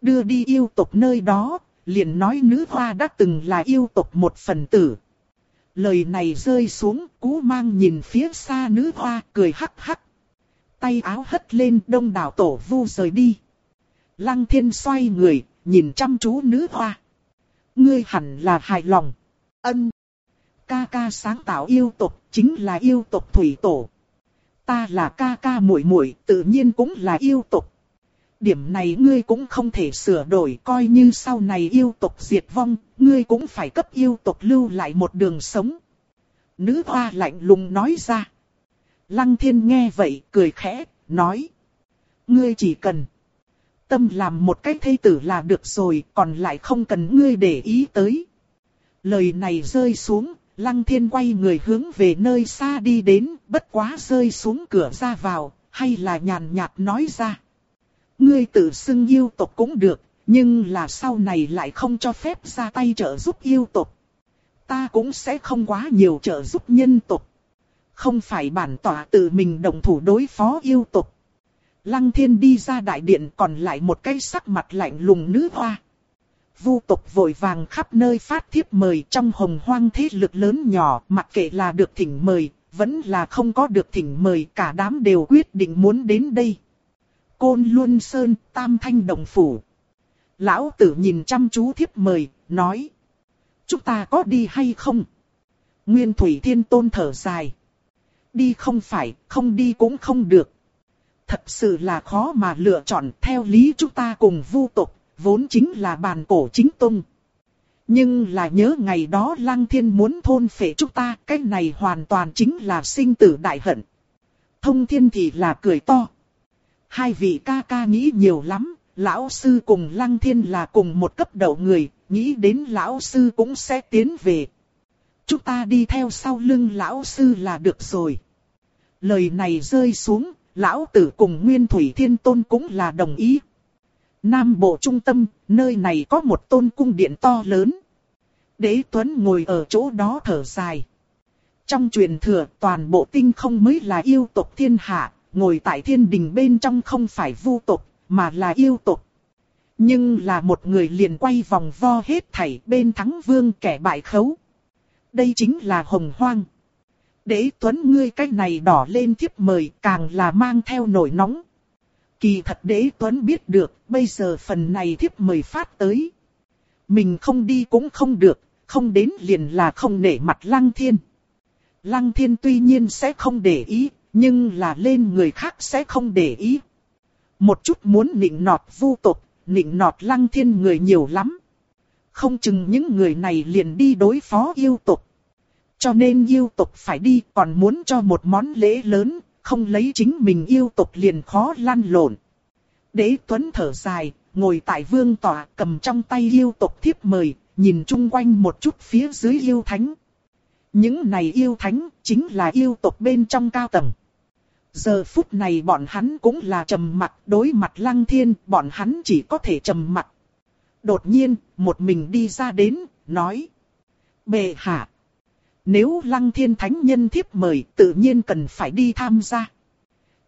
Đưa đi yêu tộc nơi đó, liền nói nữ hoa đã từng là yêu tộc một phần tử. Lời này rơi xuống, cú mang nhìn phía xa nữ hoa, cười hắc hắc. Tay áo hất lên đông đảo tổ vu rời đi. Lăng thiên xoay người, nhìn chăm chú nữ hoa. Ngươi hẳn là hài lòng. Ân. Ca ca sáng tạo yêu tộc, chính là yêu tộc thủy tổ. Ta là ca ca muội muội, tự nhiên cũng là yêu tộc. Điểm này ngươi cũng không thể sửa đổi, coi như sau này yêu tộc diệt vong, ngươi cũng phải cấp yêu tộc lưu lại một đường sống. Nữ hoa lạnh lùng nói ra. Lăng thiên nghe vậy, cười khẽ, nói. Ngươi chỉ cần tâm làm một cái thây tử là được rồi, còn lại không cần ngươi để ý tới. Lời này rơi xuống, lăng thiên quay người hướng về nơi xa đi đến, bất quá rơi xuống cửa ra vào, hay là nhàn nhạt nói ra. Ngươi tự xưng yêu tộc cũng được, nhưng là sau này lại không cho phép ra tay trợ giúp yêu tộc. ta cũng sẽ không quá nhiều trợ giúp nhân tộc. Không phải bản tỏa tự mình đồng thủ đối phó yêu tộc. Lăng thiên đi ra đại điện còn lại một cái sắc mặt lạnh lùng nữ hoa. Vu tộc vội vàng khắp nơi phát thiếp mời trong hồng hoang thế lực lớn nhỏ, mặc kệ là được thỉnh mời, vẫn là không có được thỉnh mời, cả đám đều quyết định muốn đến đây. Côn Luân Sơn, Tam Thanh Đồng Phủ. Lão tử nhìn chăm chú thiếp mời, nói. Chúng ta có đi hay không? Nguyên Thủy Thiên Tôn thở dài. Đi không phải, không đi cũng không được. Thật sự là khó mà lựa chọn theo lý chúng ta cùng vu tục, vốn chính là bàn cổ chính tông. Nhưng là nhớ ngày đó Lăng Thiên muốn thôn phệ chúng ta, cái này hoàn toàn chính là sinh tử đại hận. Thông thiên thì là cười to. Hai vị ca ca nghĩ nhiều lắm, lão sư cùng Lăng Thiên là cùng một cấp độ người, nghĩ đến lão sư cũng sẽ tiến về. Chúng ta đi theo sau lưng lão sư là được rồi. Lời này rơi xuống, lão tử cùng Nguyên Thủy Thiên Tôn cũng là đồng ý. Nam Bộ Trung tâm, nơi này có một tôn cung điện to lớn. Đế Tuấn ngồi ở chỗ đó thở dài. Trong truyền thừa, toàn bộ tinh không mới là yêu tộc thiên hạ, ngồi tại thiên đình bên trong không phải vu tộc, mà là yêu tộc. Nhưng là một người liền quay vòng vo hết thảy bên thắng vương kẻ bại khấu. Đây chính là hồng hoang. Đế Tuấn ngươi cách này đỏ lên thiếp mời càng là mang theo nổi nóng. Kỳ thật đế Tuấn biết được, bây giờ phần này thiếp mời phát tới. Mình không đi cũng không được, không đến liền là không nể mặt Lăng Thiên. Lăng Thiên tuy nhiên sẽ không để ý, nhưng là lên người khác sẽ không để ý. Một chút muốn nịnh nọt vu tục, nịnh nọt Lăng Thiên người nhiều lắm. Không chừng những người này liền đi đối phó yêu tục. Cho nên yêu tục phải đi còn muốn cho một món lễ lớn, không lấy chính mình yêu tục liền khó lăn lộn. Đế Tuấn thở dài, ngồi tại vương tòa cầm trong tay yêu tục thiếp mời, nhìn chung quanh một chút phía dưới yêu thánh. Những này yêu thánh chính là yêu tộc bên trong cao tầng. Giờ phút này bọn hắn cũng là trầm mặt đối mặt lăng thiên, bọn hắn chỉ có thể trầm mặt. Đột nhiên, một mình đi ra đến, nói. Bệ hạ. Nếu lăng thiên thánh nhân thiếp mời tự nhiên cần phải đi tham gia.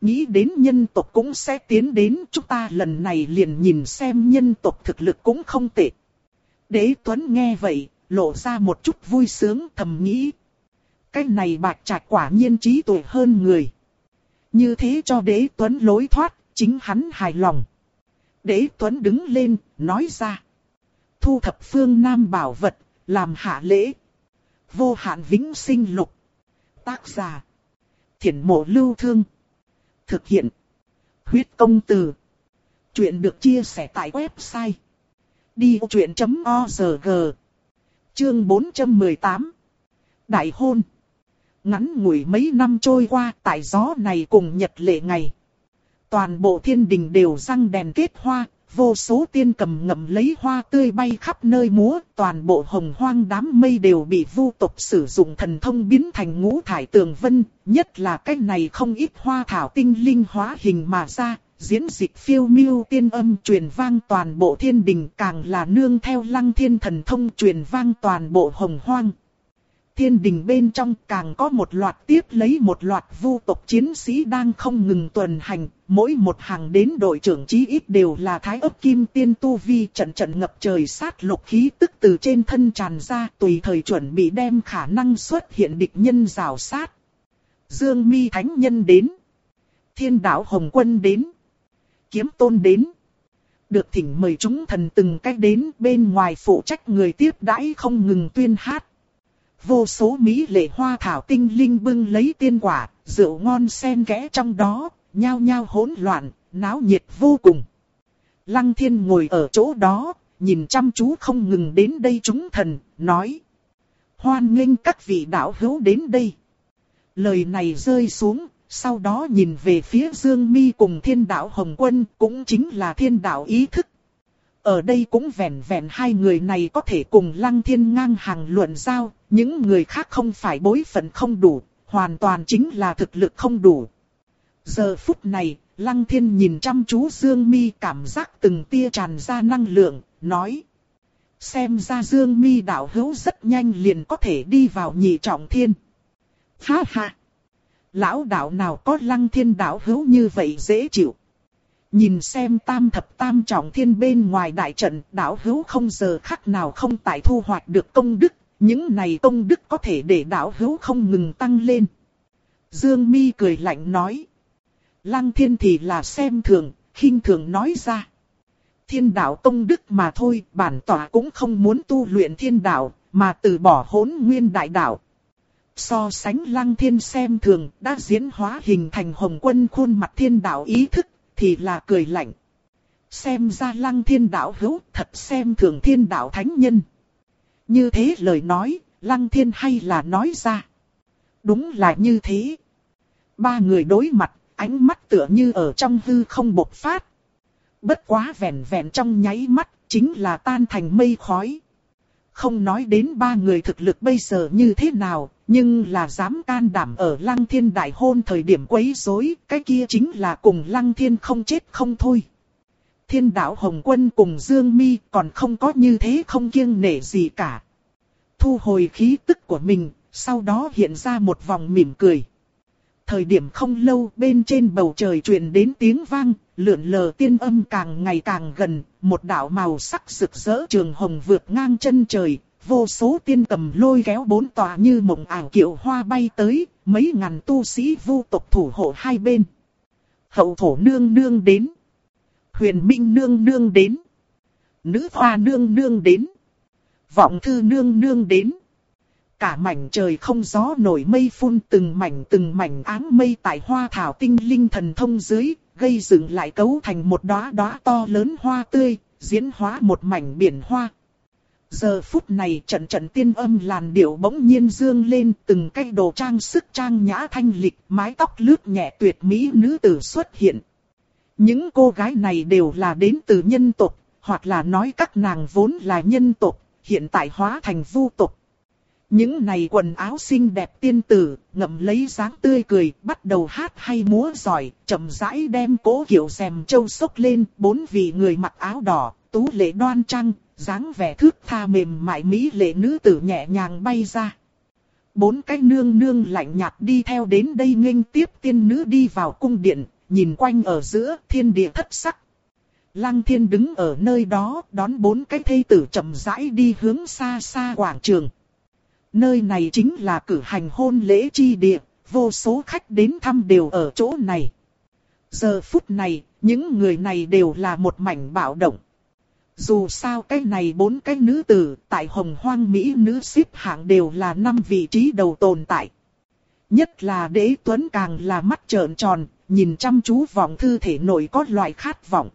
Nghĩ đến nhân tộc cũng sẽ tiến đến chúng ta lần này liền nhìn xem nhân tộc thực lực cũng không tệ. Đế Tuấn nghe vậy, lộ ra một chút vui sướng thầm nghĩ. Cái này bạch trạch quả nhiên trí tuệ hơn người. Như thế cho đế Tuấn lối thoát, chính hắn hài lòng. Đế Tuấn đứng lên, nói ra. Thu thập phương Nam bảo vật, làm hạ lễ. Vô hạn vĩnh sinh lục. Tác giả. Thiển mộ lưu thương. Thực hiện. Huyết công từ. Chuyện được chia sẻ tại website. Đi chuyện.org Chương 418 Đại hôn Ngắn ngủi mấy năm trôi qua tại gió này cùng nhật lệ ngày. Toàn bộ thiên đình đều răng đèn kết hoa, vô số tiên cầm ngậm lấy hoa tươi bay khắp nơi múa, toàn bộ hồng hoang đám mây đều bị vu tộc sử dụng thần thông biến thành ngũ thải tường vân, nhất là cái này không ít hoa thảo tinh linh hóa hình mà ra, diễn dịch phiêu miêu tiên âm truyền vang toàn bộ thiên đình càng là nương theo lăng thiên thần thông truyền vang toàn bộ hồng hoang thiên đình bên trong càng có một loạt tiếp lấy một loạt vu tộc chiến sĩ đang không ngừng tuần hành, mỗi một hàng đến đội trưởng chí ít đều là thái ấp kim tiên tu vi trận trận ngập trời sát lục khí tức từ trên thân tràn ra tùy thời chuẩn bị đem khả năng xuất hiện địch nhân rào sát. Dương mi thánh nhân đến. Thiên đạo Hồng Quân đến. Kiếm tôn đến. Được thỉnh mời chúng thần từng cách đến bên ngoài phụ trách người tiếp đãi không ngừng tuyên hát vô số mỹ lệ hoa thảo tinh linh bưng lấy tiên quả, rượu ngon sen kẽ trong đó, nhao nhao hỗn loạn, náo nhiệt vô cùng. Lăng thiên ngồi ở chỗ đó, nhìn chăm chú không ngừng đến đây chúng thần, nói. Hoan nghênh các vị đạo hữu đến đây. Lời này rơi xuống, sau đó nhìn về phía Dương Mi cùng thiên đạo Hồng Quân, cũng chính là thiên đạo ý thức. Ở đây cũng vẻn vẹn hai người này có thể cùng Lăng Thiên ngang hàng luận giao, những người khác không phải bối phận không đủ, hoàn toàn chính là thực lực không đủ. Giờ phút này, Lăng Thiên nhìn chăm chú Dương Mi cảm giác từng tia tràn ra năng lượng, nói. Xem ra Dương Mi đạo hữu rất nhanh liền có thể đi vào nhị trọng thiên. Ha ha! Lão đạo nào có lăng thiên đạo hữu như vậy dễ chịu. Nhìn xem tam thập tam trọng thiên bên ngoài đại trận đạo hữu không giờ khắc nào không tại thu hoạch được công đức. Những này công đức có thể để đạo hữu không ngừng tăng lên. Dương mi cười lạnh nói. Lăng thiên thì là xem thường, khinh thường nói ra. Thiên đạo công đức mà thôi, bản tỏa cũng không muốn tu luyện thiên đạo, mà từ bỏ hỗn nguyên đại đạo. So sánh lăng thiên xem thường, đã diễn hóa hình thành hồng quân khuôn mặt thiên đạo ý thức, thì là cười lạnh. Xem ra lăng thiên đạo hữu thật xem thường thiên đạo thánh nhân. Như thế lời nói, lăng thiên hay là nói ra. Đúng là như thế. Ba người đối mặt, ánh mắt tựa như ở trong hư không bộc phát. Bất quá vẹn vẹn trong nháy mắt, chính là tan thành mây khói. Không nói đến ba người thực lực bây giờ như thế nào, nhưng là dám can đảm ở lăng thiên đại hôn thời điểm quấy rối, cái kia chính là cùng lăng thiên không chết không thôi. Thiên đạo Hồng Quân cùng Dương Mi còn không có như thế không kiêng nể gì cả. Thu hồi khí tức của mình, sau đó hiện ra một vòng mỉm cười. Thời điểm không lâu bên trên bầu trời truyền đến tiếng vang, lượn lờ tiên âm càng ngày càng gần, một đạo màu sắc rực rỡ trường hồng vượt ngang chân trời, vô số tiên cầm lôi kéo bốn tòa như mộng ảo kiệu hoa bay tới, mấy ngàn tu sĩ vu tộc thủ hộ hai bên. Hậu thổ nương nương đến. Huyền minh nương nương đến. Nữ hoa nương nương đến. Vọng thư nương nương đến. Cả mảnh trời không gió nổi mây phun từng mảnh từng mảnh áng mây tại hoa thảo tinh linh thần thông dưới, gây dựng lại cấu thành một đóa đóa to lớn hoa tươi, diễn hóa một mảnh biển hoa. Giờ phút này trận trận tiên âm làn điệu bỗng nhiên dương lên từng cái đồ trang sức trang nhã thanh lịch, mái tóc lướt nhẹ tuyệt mỹ nữ tử xuất hiện. Những cô gái này đều là đến từ nhân tộc, hoặc là nói các nàng vốn là nhân tộc, hiện tại hóa thành vu tộc. Những này quần áo xinh đẹp tiên tử, ngậm lấy dáng tươi cười, bắt đầu hát hay múa giỏi, chậm rãi đem cố kiểu rèm châu sốc lên, bốn vị người mặc áo đỏ, tú lệ đoan trang, dáng vẻ thước tha mềm mại mỹ lệ nữ tử nhẹ nhàng bay ra. Bốn cái nương nương lạnh nhạt đi theo đến đây nghênh tiếp tiên nữ đi vào cung điện, nhìn quanh ở giữa thiên địa thất sắc. Lăng thiên đứng ở nơi đó đón bốn cái thây tử chậm rãi đi hướng xa xa quảng trường. Nơi này chính là cử hành hôn lễ chi địa, vô số khách đến thăm đều ở chỗ này. Giờ phút này, những người này đều là một mảnh bạo động. Dù sao cái này bốn cái nữ tử tại hồng hoang Mỹ nữ xếp hạng đều là năm vị trí đầu tồn tại. Nhất là đế tuấn càng là mắt trợn tròn, nhìn chăm chú vọng thư thể nội có loại khát vọng.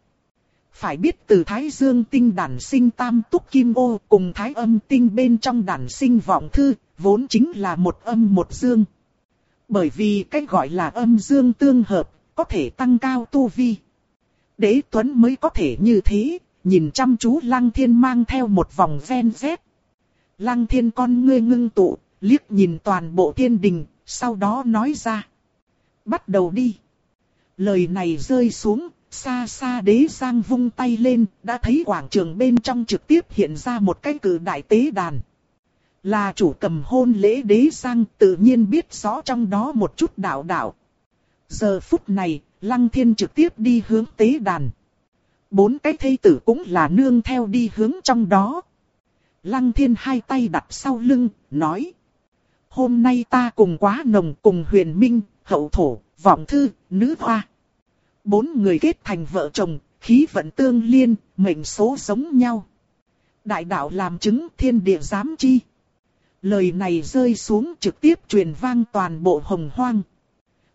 Phải biết từ Thái Dương tinh đản sinh tam túc kim ô cùng Thái âm tinh bên trong đản sinh vọng thư, vốn chính là một âm một dương. Bởi vì cái gọi là âm dương tương hợp, có thể tăng cao tu vi. Đế Tuấn mới có thể như thế, nhìn chăm chú Lăng Thiên mang theo một vòng ven vét, Lăng Thiên con ngươi ngưng tụ, liếc nhìn toàn bộ thiên đình, sau đó nói ra. Bắt đầu đi. Lời này rơi xuống, xa xa đế giang vung tay lên, đã thấy quảng trường bên trong trực tiếp hiện ra một cái cử đại tế đàn. Là chủ cầm hôn lễ đế giang tự nhiên biết rõ trong đó một chút đạo đạo. Giờ phút này, lăng thiên trực tiếp đi hướng tế đàn. Bốn cái thây tử cũng là nương theo đi hướng trong đó. Lăng thiên hai tay đặt sau lưng, nói. Hôm nay ta cùng quá nồng cùng huyền minh, hậu thổ, vọng thư, nữ hoa. Bốn người kết thành vợ chồng, khí vận tương liên, mệnh số giống nhau. Đại đạo làm chứng thiên địa giám chi. Lời này rơi xuống trực tiếp truyền vang toàn bộ hồng hoang.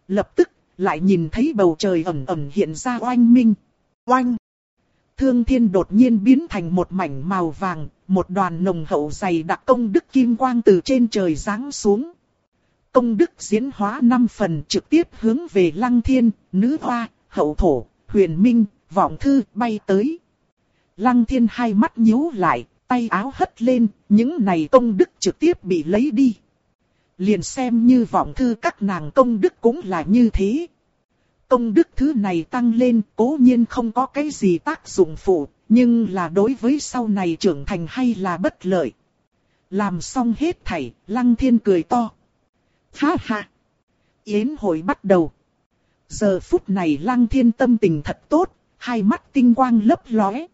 Lập tức, lại nhìn thấy bầu trời ẩm ẩm hiện ra oanh minh. Oanh! Thương thiên đột nhiên biến thành một mảnh màu vàng, một đoàn nồng hậu dày đặc công đức kim quang từ trên trời giáng xuống. Công đức diễn hóa năm phần trực tiếp hướng về lăng thiên, nữ hoa, hậu thổ, huyền minh, vọng thư bay tới. Lăng thiên hai mắt nhíu lại, tay áo hất lên, những này công đức trực tiếp bị lấy đi. Liền xem như vọng thư các nàng công đức cũng là như thế. Công đức thứ này tăng lên cố nhiên không có cái gì tác dụng phụ, Nhưng là đối với sau này trưởng thành hay là bất lợi. Làm xong hết thảy, Lăng Thiên cười to. Ha ha! Yến hội bắt đầu. Giờ phút này Lăng Thiên tâm tình thật tốt, hai mắt tinh quang lấp lóe.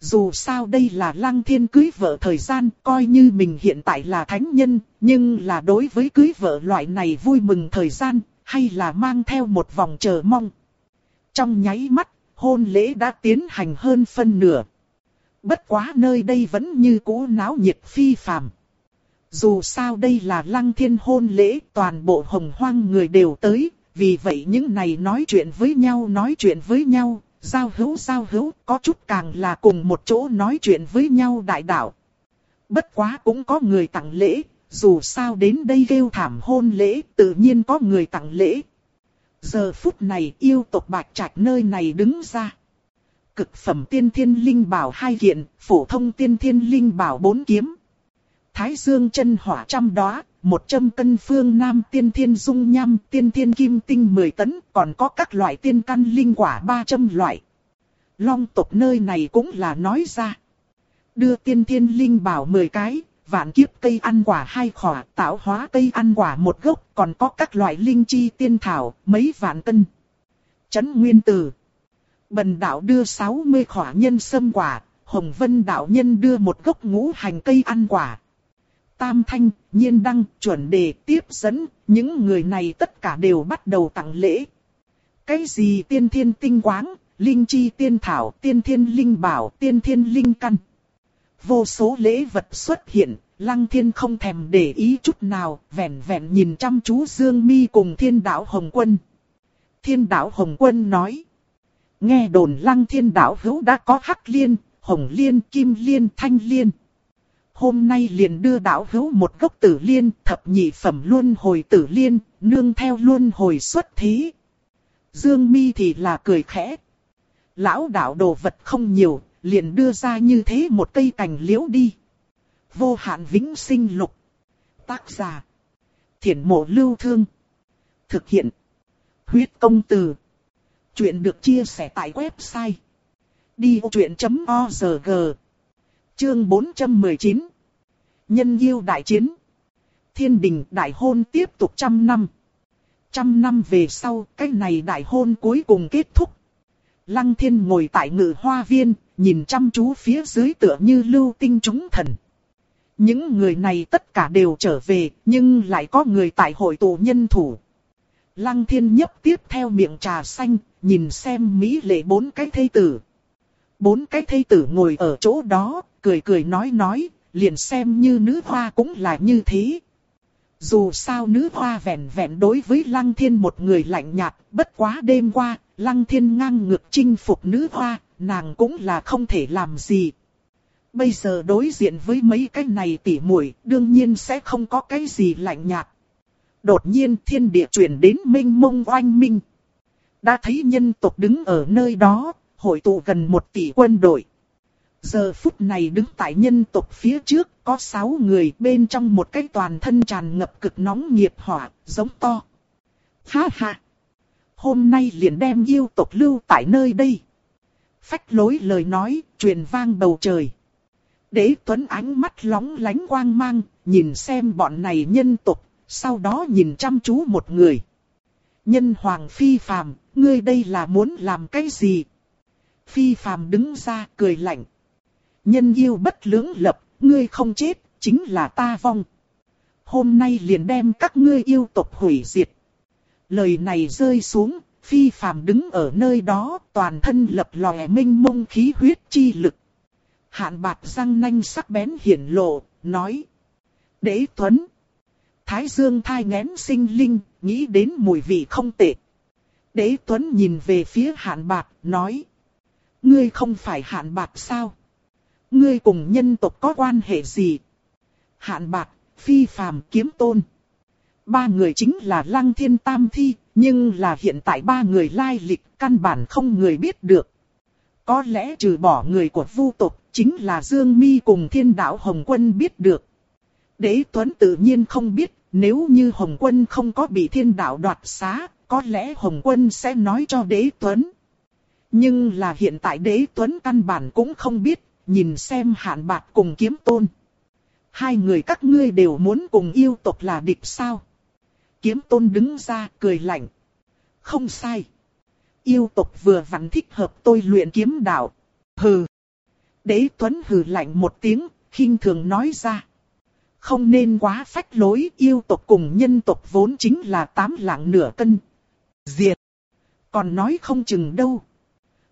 Dù sao đây là Lăng Thiên cưới vợ thời gian, coi như mình hiện tại là thánh nhân, nhưng là đối với cưới vợ loại này vui mừng thời gian, hay là mang theo một vòng chờ mong. Trong nháy mắt, hôn lễ đã tiến hành hơn phân nửa. Bất quá nơi đây vẫn như cũ náo nhiệt phi phàm. Dù sao đây là lăng thiên hôn lễ, toàn bộ hồng hoang người đều tới, vì vậy những này nói chuyện với nhau nói chuyện với nhau, giao hữu giao hữu, có chút càng là cùng một chỗ nói chuyện với nhau đại đạo. Bất quá cũng có người tặng lễ, dù sao đến đây kêu thảm hôn lễ, tự nhiên có người tặng lễ. Giờ phút này yêu tộc bạch trạch nơi này đứng ra. Cực phẩm tiên thiên linh bảo hai kiện, phổ thông tiên thiên linh bảo bốn kiếm. Thái dương chân hỏa trăm đóa, một trăm cân phương nam tiên thiên dung nham, tiên thiên kim tinh 10 tấn, còn có các loại tiên căn linh quả 300 loại. Long tộc nơi này cũng là nói ra. Đưa tiên thiên linh bảo 10 cái, vạn kiếp cây ăn quả hai khỏa, tạo hóa cây ăn quả một gốc, còn có các loại linh chi tiên thảo, mấy vạn cân. Chấn Nguyên Tử Bần đạo đưa 60 khỏa nhân sâm quả, Hồng Vân đạo nhân đưa một gốc ngũ hành cây ăn quả. Tam Thanh, Nhiên Đăng, chuẩn đề tiếp dẫn, những người này tất cả đều bắt đầu tặng lễ. Cái gì tiên thiên tinh quáng, linh chi tiên thảo, tiên thiên linh bảo, tiên thiên linh căn. Vô số lễ vật xuất hiện, Lăng Thiên không thèm để ý chút nào, vẹn vẹn nhìn chăm chú Dương Mi cùng Thiên Đạo Hồng Quân. Thiên Đạo Hồng Quân nói. Nghe đồn Lăng Thiên Đạo hữu đã có Hắc Liên, Hồng Liên, Kim Liên, Thanh Liên. Hôm nay liền đưa đạo hữu một gốc tử liên, thập nhị phẩm luôn hồi tử liên, nương theo luôn hồi xuất thí. Dương Mi thì là cười khẽ. Lão đạo đồ vật không nhiều, liền đưa ra như thế một cây cành liễu đi. Vô hạn vĩnh sinh lục. Tác giả. Thiển mộ lưu thương. Thực hiện. Huyết công từ. Chuyện được chia sẻ tại website. Đi vô chuyện.org Chương 419 Nhân yêu đại chiến Thiên đình đại hôn tiếp tục trăm năm. Trăm năm về sau, cái này đại hôn cuối cùng kết thúc. Lăng thiên ngồi tại ngự hoa viên, nhìn chăm chú phía dưới tựa như lưu tinh chúng thần. Những người này tất cả đều trở về, nhưng lại có người tại hội tụ nhân thủ. Lăng thiên nhấp tiếp theo miệng trà xanh, nhìn xem Mỹ lệ bốn cái thây tử. Bốn cái thây tử ngồi ở chỗ đó, cười cười nói nói, liền xem như nữ hoa cũng là như thế. Dù sao nữ hoa vẹn vẹn đối với lăng thiên một người lạnh nhạt, bất quá đêm qua, lăng thiên ngang ngược chinh phục nữ hoa, nàng cũng là không thể làm gì. Bây giờ đối diện với mấy cái này tỉ muội đương nhiên sẽ không có cái gì lạnh nhạt. Đột nhiên thiên địa chuyển đến minh mông oanh minh. Đã thấy nhân tộc đứng ở nơi đó, hội tụ gần một tỷ quân đội. Giờ phút này đứng tại nhân tộc phía trước có sáu người bên trong một cái toàn thân tràn ngập cực nóng nghiệp hỏa, giống to. Ha ha! Hôm nay liền đem yêu tộc lưu tại nơi đây. Phách lối lời nói, truyền vang bầu trời. Đế Tuấn ánh mắt lóng lánh quang mang, nhìn xem bọn này nhân tộc, sau đó nhìn chăm chú một người. Nhân hoàng phi phàm, ngươi đây là muốn làm cái gì? Phi phàm đứng ra cười lạnh. Nhân yêu bất lưỡng lập, ngươi không chết, chính là ta vong. Hôm nay liền đem các ngươi yêu tộc hủy diệt. Lời này rơi xuống, phi phàm đứng ở nơi đó, toàn thân lập lòe minh mông khí huyết chi lực. Hạn bạc răng nanh sắc bén hiển lộ, nói. Đế Tuấn. Thái Dương thai ngén sinh linh, nghĩ đến mùi vị không tệ. Đế Tuấn nhìn về phía hạn bạc, nói. Ngươi không phải hạn bạc sao? Ngươi cùng nhân tộc có quan hệ gì? Hạn bạc, phi phàm kiếm tôn. Ba người chính là lăng thiên tam thi, nhưng là hiện tại ba người lai lịch căn bản không người biết được. Có lẽ trừ bỏ người của vu tộc, chính là Dương Mi cùng thiên đạo Hồng Quân biết được. Đế Tuấn tự nhiên không biết, nếu như Hồng Quân không có bị thiên đạo đoạt xá, có lẽ Hồng Quân sẽ nói cho Đế Tuấn. Nhưng là hiện tại đế tuấn căn bản cũng không biết, nhìn xem hạn bạc cùng kiếm tôn. Hai người các ngươi đều muốn cùng yêu tộc là địch sao? Kiếm tôn đứng ra cười lạnh. Không sai. Yêu tộc vừa vặn thích hợp tôi luyện kiếm đạo. Hừ. Đế Tuấn hừ lạnh một tiếng, khinh thường nói ra. Không nên quá phách lối, yêu tộc cùng nhân tộc vốn chính là tám lạng nửa cân. Diệt. Còn nói không chừng đâu.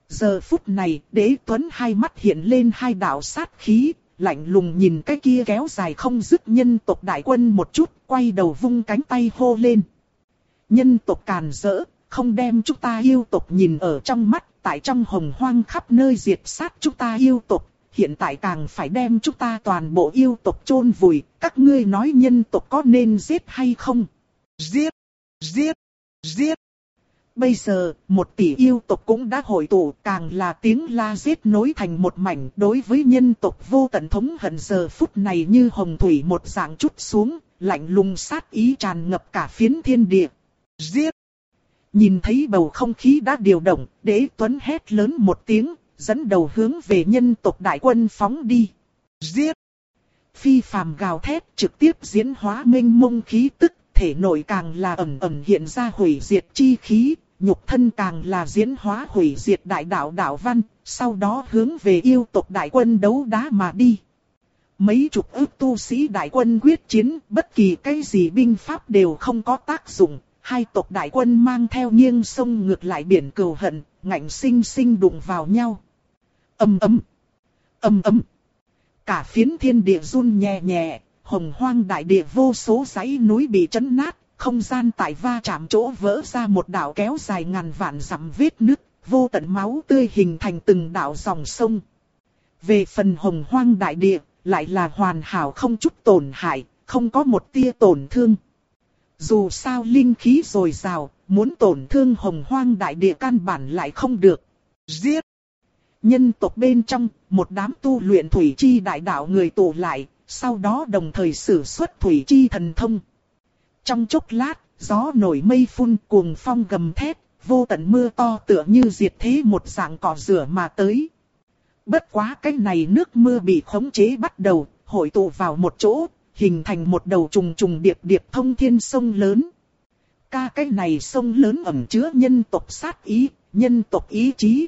Giờ phút này, đế Tuấn hai mắt hiện lên hai đạo sát khí, lạnh lùng nhìn cái kia kéo dài không dứt nhân tộc đại quân một chút, quay đầu vung cánh tay hô lên. Nhân tộc càn rỡ, không đem chúng ta yêu tộc nhìn ở trong mắt, tại trong hồng hoang khắp nơi diệt sát chúng ta yêu tộc, hiện tại càng phải đem chúng ta toàn bộ yêu tộc chôn vùi, các ngươi nói nhân tộc có nên giết hay không? Giết! Giết! Giết! Bây giờ, một tỷ yêu tộc cũng đã hội tụ, càng là tiếng la giết nối thành một mảnh đối với nhân tộc vô tận thống hận giờ phút này như hồng thủy một dạng chút xuống, lạnh lùng sát ý tràn ngập cả phiến thiên địa. Giết! Nhìn thấy bầu không khí đã điều động, đế tuấn hét lớn một tiếng, dẫn đầu hướng về nhân tộc đại quân phóng đi. Giết! Phi phàm gào thét trực tiếp diễn hóa minh mông khí tức, thể nội càng là ẩn ẩn hiện ra hủy diệt chi khí, nhục thân càng là diễn hóa hủy diệt đại đạo đạo văn, sau đó hướng về yêu tộc đại quân đấu đá mà đi. Mấy chục ước tu sĩ đại quân quyết chiến, bất kỳ cái gì binh pháp đều không có tác dụng, hai tộc đại quân mang theo nghiêng sông ngược lại biển cừu hận, ngạnh sinh sinh đụng vào nhau. Âm ấm, âm ấm. Cả phiến thiên địa run nhẹ nhẹ, hồng hoang đại địa vô số dãy núi bị chấn nát, không gian tại va chạm chỗ vỡ ra một đảo kéo dài ngàn vạn dặm vết nứt, vô tận máu tươi hình thành từng đạo dòng sông. Về phần hồng hoang đại địa, lại là hoàn hảo không chút tổn hại, không có một tia tổn thương. Dù sao linh khí rồi rào, muốn tổn thương hồng hoang đại địa căn bản lại không được. Giết! Nhân tộc bên trong, một đám tu luyện thủy chi đại đạo người tụ lại, sau đó đồng thời sử xuất thủy chi thần thông. Trong chốc lát, gió nổi mây phun cuồng phong gầm thét, vô tận mưa to tựa như diệt thế một dạng cỏ rửa mà tới. Bất quá cái này nước mưa bị khống chế bắt đầu, hội tụ vào một chỗ, hình thành một đầu trùng trùng điệp điệp thông thiên sông lớn. Ca cái này sông lớn ẩm chứa nhân tộc sát ý, nhân tộc ý chí.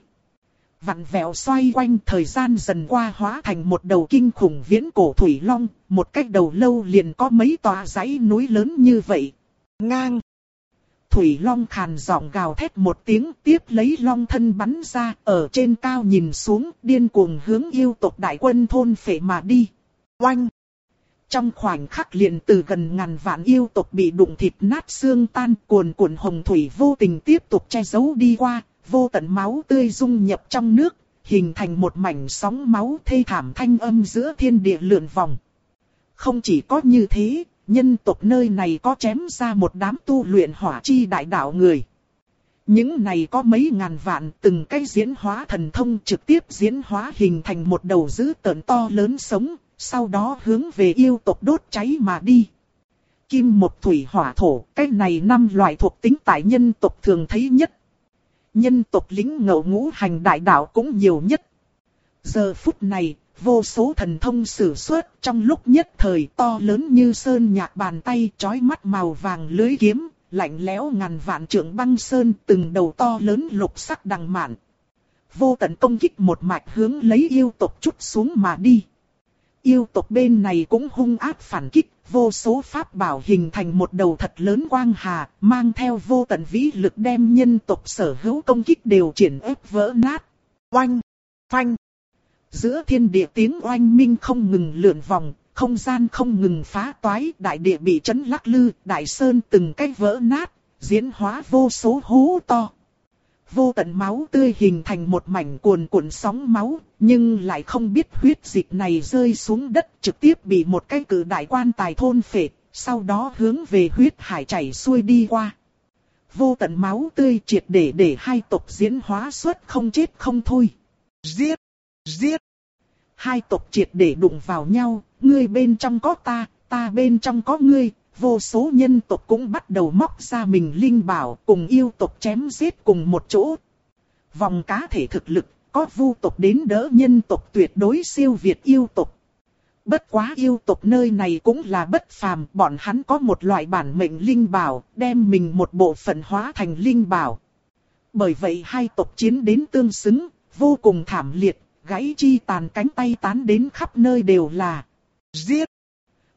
Vặn vẹo xoay quanh thời gian dần qua hóa thành một đầu kinh khủng viễn cổ thủy long, một cách đầu lâu liền có mấy tòa dãy núi lớn như vậy. Ngang! Thủy long khàn giọng gào thét một tiếng tiếp lấy long thân bắn ra ở trên cao nhìn xuống điên cuồng hướng yêu tộc đại quân thôn phệ mà đi. Oanh! Trong khoảnh khắc liền từ gần ngàn vạn yêu tộc bị đụng thịt nát xương tan cuồn cuộn hồng thủy vô tình tiếp tục che giấu đi qua, vô tận máu tươi dung nhập trong nước, hình thành một mảnh sóng máu thê thảm thanh âm giữa thiên địa lượn vòng. Không chỉ có như thế, nhân tộc nơi này có chém ra một đám tu luyện hỏa chi đại đạo người. Những này có mấy ngàn vạn từng cái diễn hóa thần thông trực tiếp diễn hóa hình thành một đầu dữ tợn to lớn sống, sau đó hướng về yêu tộc đốt cháy mà đi. Kim một thủy hỏa thổ, cái này năm loại thuộc tính tại nhân tộc thường thấy nhất. Nhân tộc lính ngậu ngũ hành đại đạo cũng nhiều nhất. Giờ phút này, vô số thần thông sử xuất trong lúc nhất thời to lớn như sơn nhạc bàn tay chói mắt màu vàng lưới kiếm, lạnh lẽo ngàn vạn trượng băng sơn từng đầu to lớn lục sắc đằng mạn. Vô tận công kích một mạch hướng lấy yêu tộc chút xuống mà đi yêu tộc bên này cũng hung ác phản kích, vô số pháp bảo hình thành một đầu thật lớn quang hà, mang theo vô tận vĩ lực đem nhân tộc sở hữu công kích đều triển ép vỡ nát. Oanh! Phanh! Giữa thiên địa tiếng oanh minh không ngừng lượn vòng, không gian không ngừng phá toái, đại địa bị chấn lắc lư, đại sơn từng cách vỡ nát, diễn hóa vô số hố to vô tận máu tươi hình thành một mảnh cuồn cuộn sóng máu, nhưng lại không biết huyết dịch này rơi xuống đất trực tiếp bị một cái cử đại quan tài thôn phệ, sau đó hướng về huyết hải chảy xuôi đi qua. Vô tận máu tươi triệt để để hai tộc diễn hóa suốt không chết không thôi. Giết! Giết! Hai tộc triệt để đụng vào nhau, ngươi bên trong có ta, ta bên trong có ngươi, vô số nhân tộc cũng bắt đầu móc ra mình linh bảo cùng yêu tộc chém giết cùng một chỗ. Vòng cá thể thực lực, có vu tộc đến đỡ nhân tộc tuyệt đối siêu việt yêu tộc. Bất quá yêu tộc nơi này cũng là bất phàm, bọn hắn có một loại bản mệnh linh bảo, đem mình một bộ phận hóa thành linh bảo. Bởi vậy hai tộc chiến đến tương xứng, vô cùng thảm liệt, gãy chi tàn cánh tay tán đến khắp nơi đều là giết.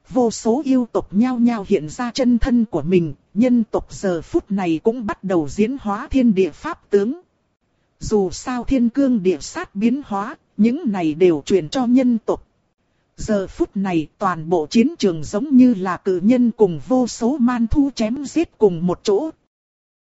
Vô số yêu tộc nhao nhao hiện ra chân thân của mình, nhân tộc giờ phút này cũng bắt đầu diễn hóa thiên địa pháp tướng. Dù sao thiên cương địa sát biến hóa, những này đều truyền cho nhân tộc. Giờ phút này toàn bộ chiến trường giống như là cử nhân cùng vô số man thu chém giết cùng một chỗ,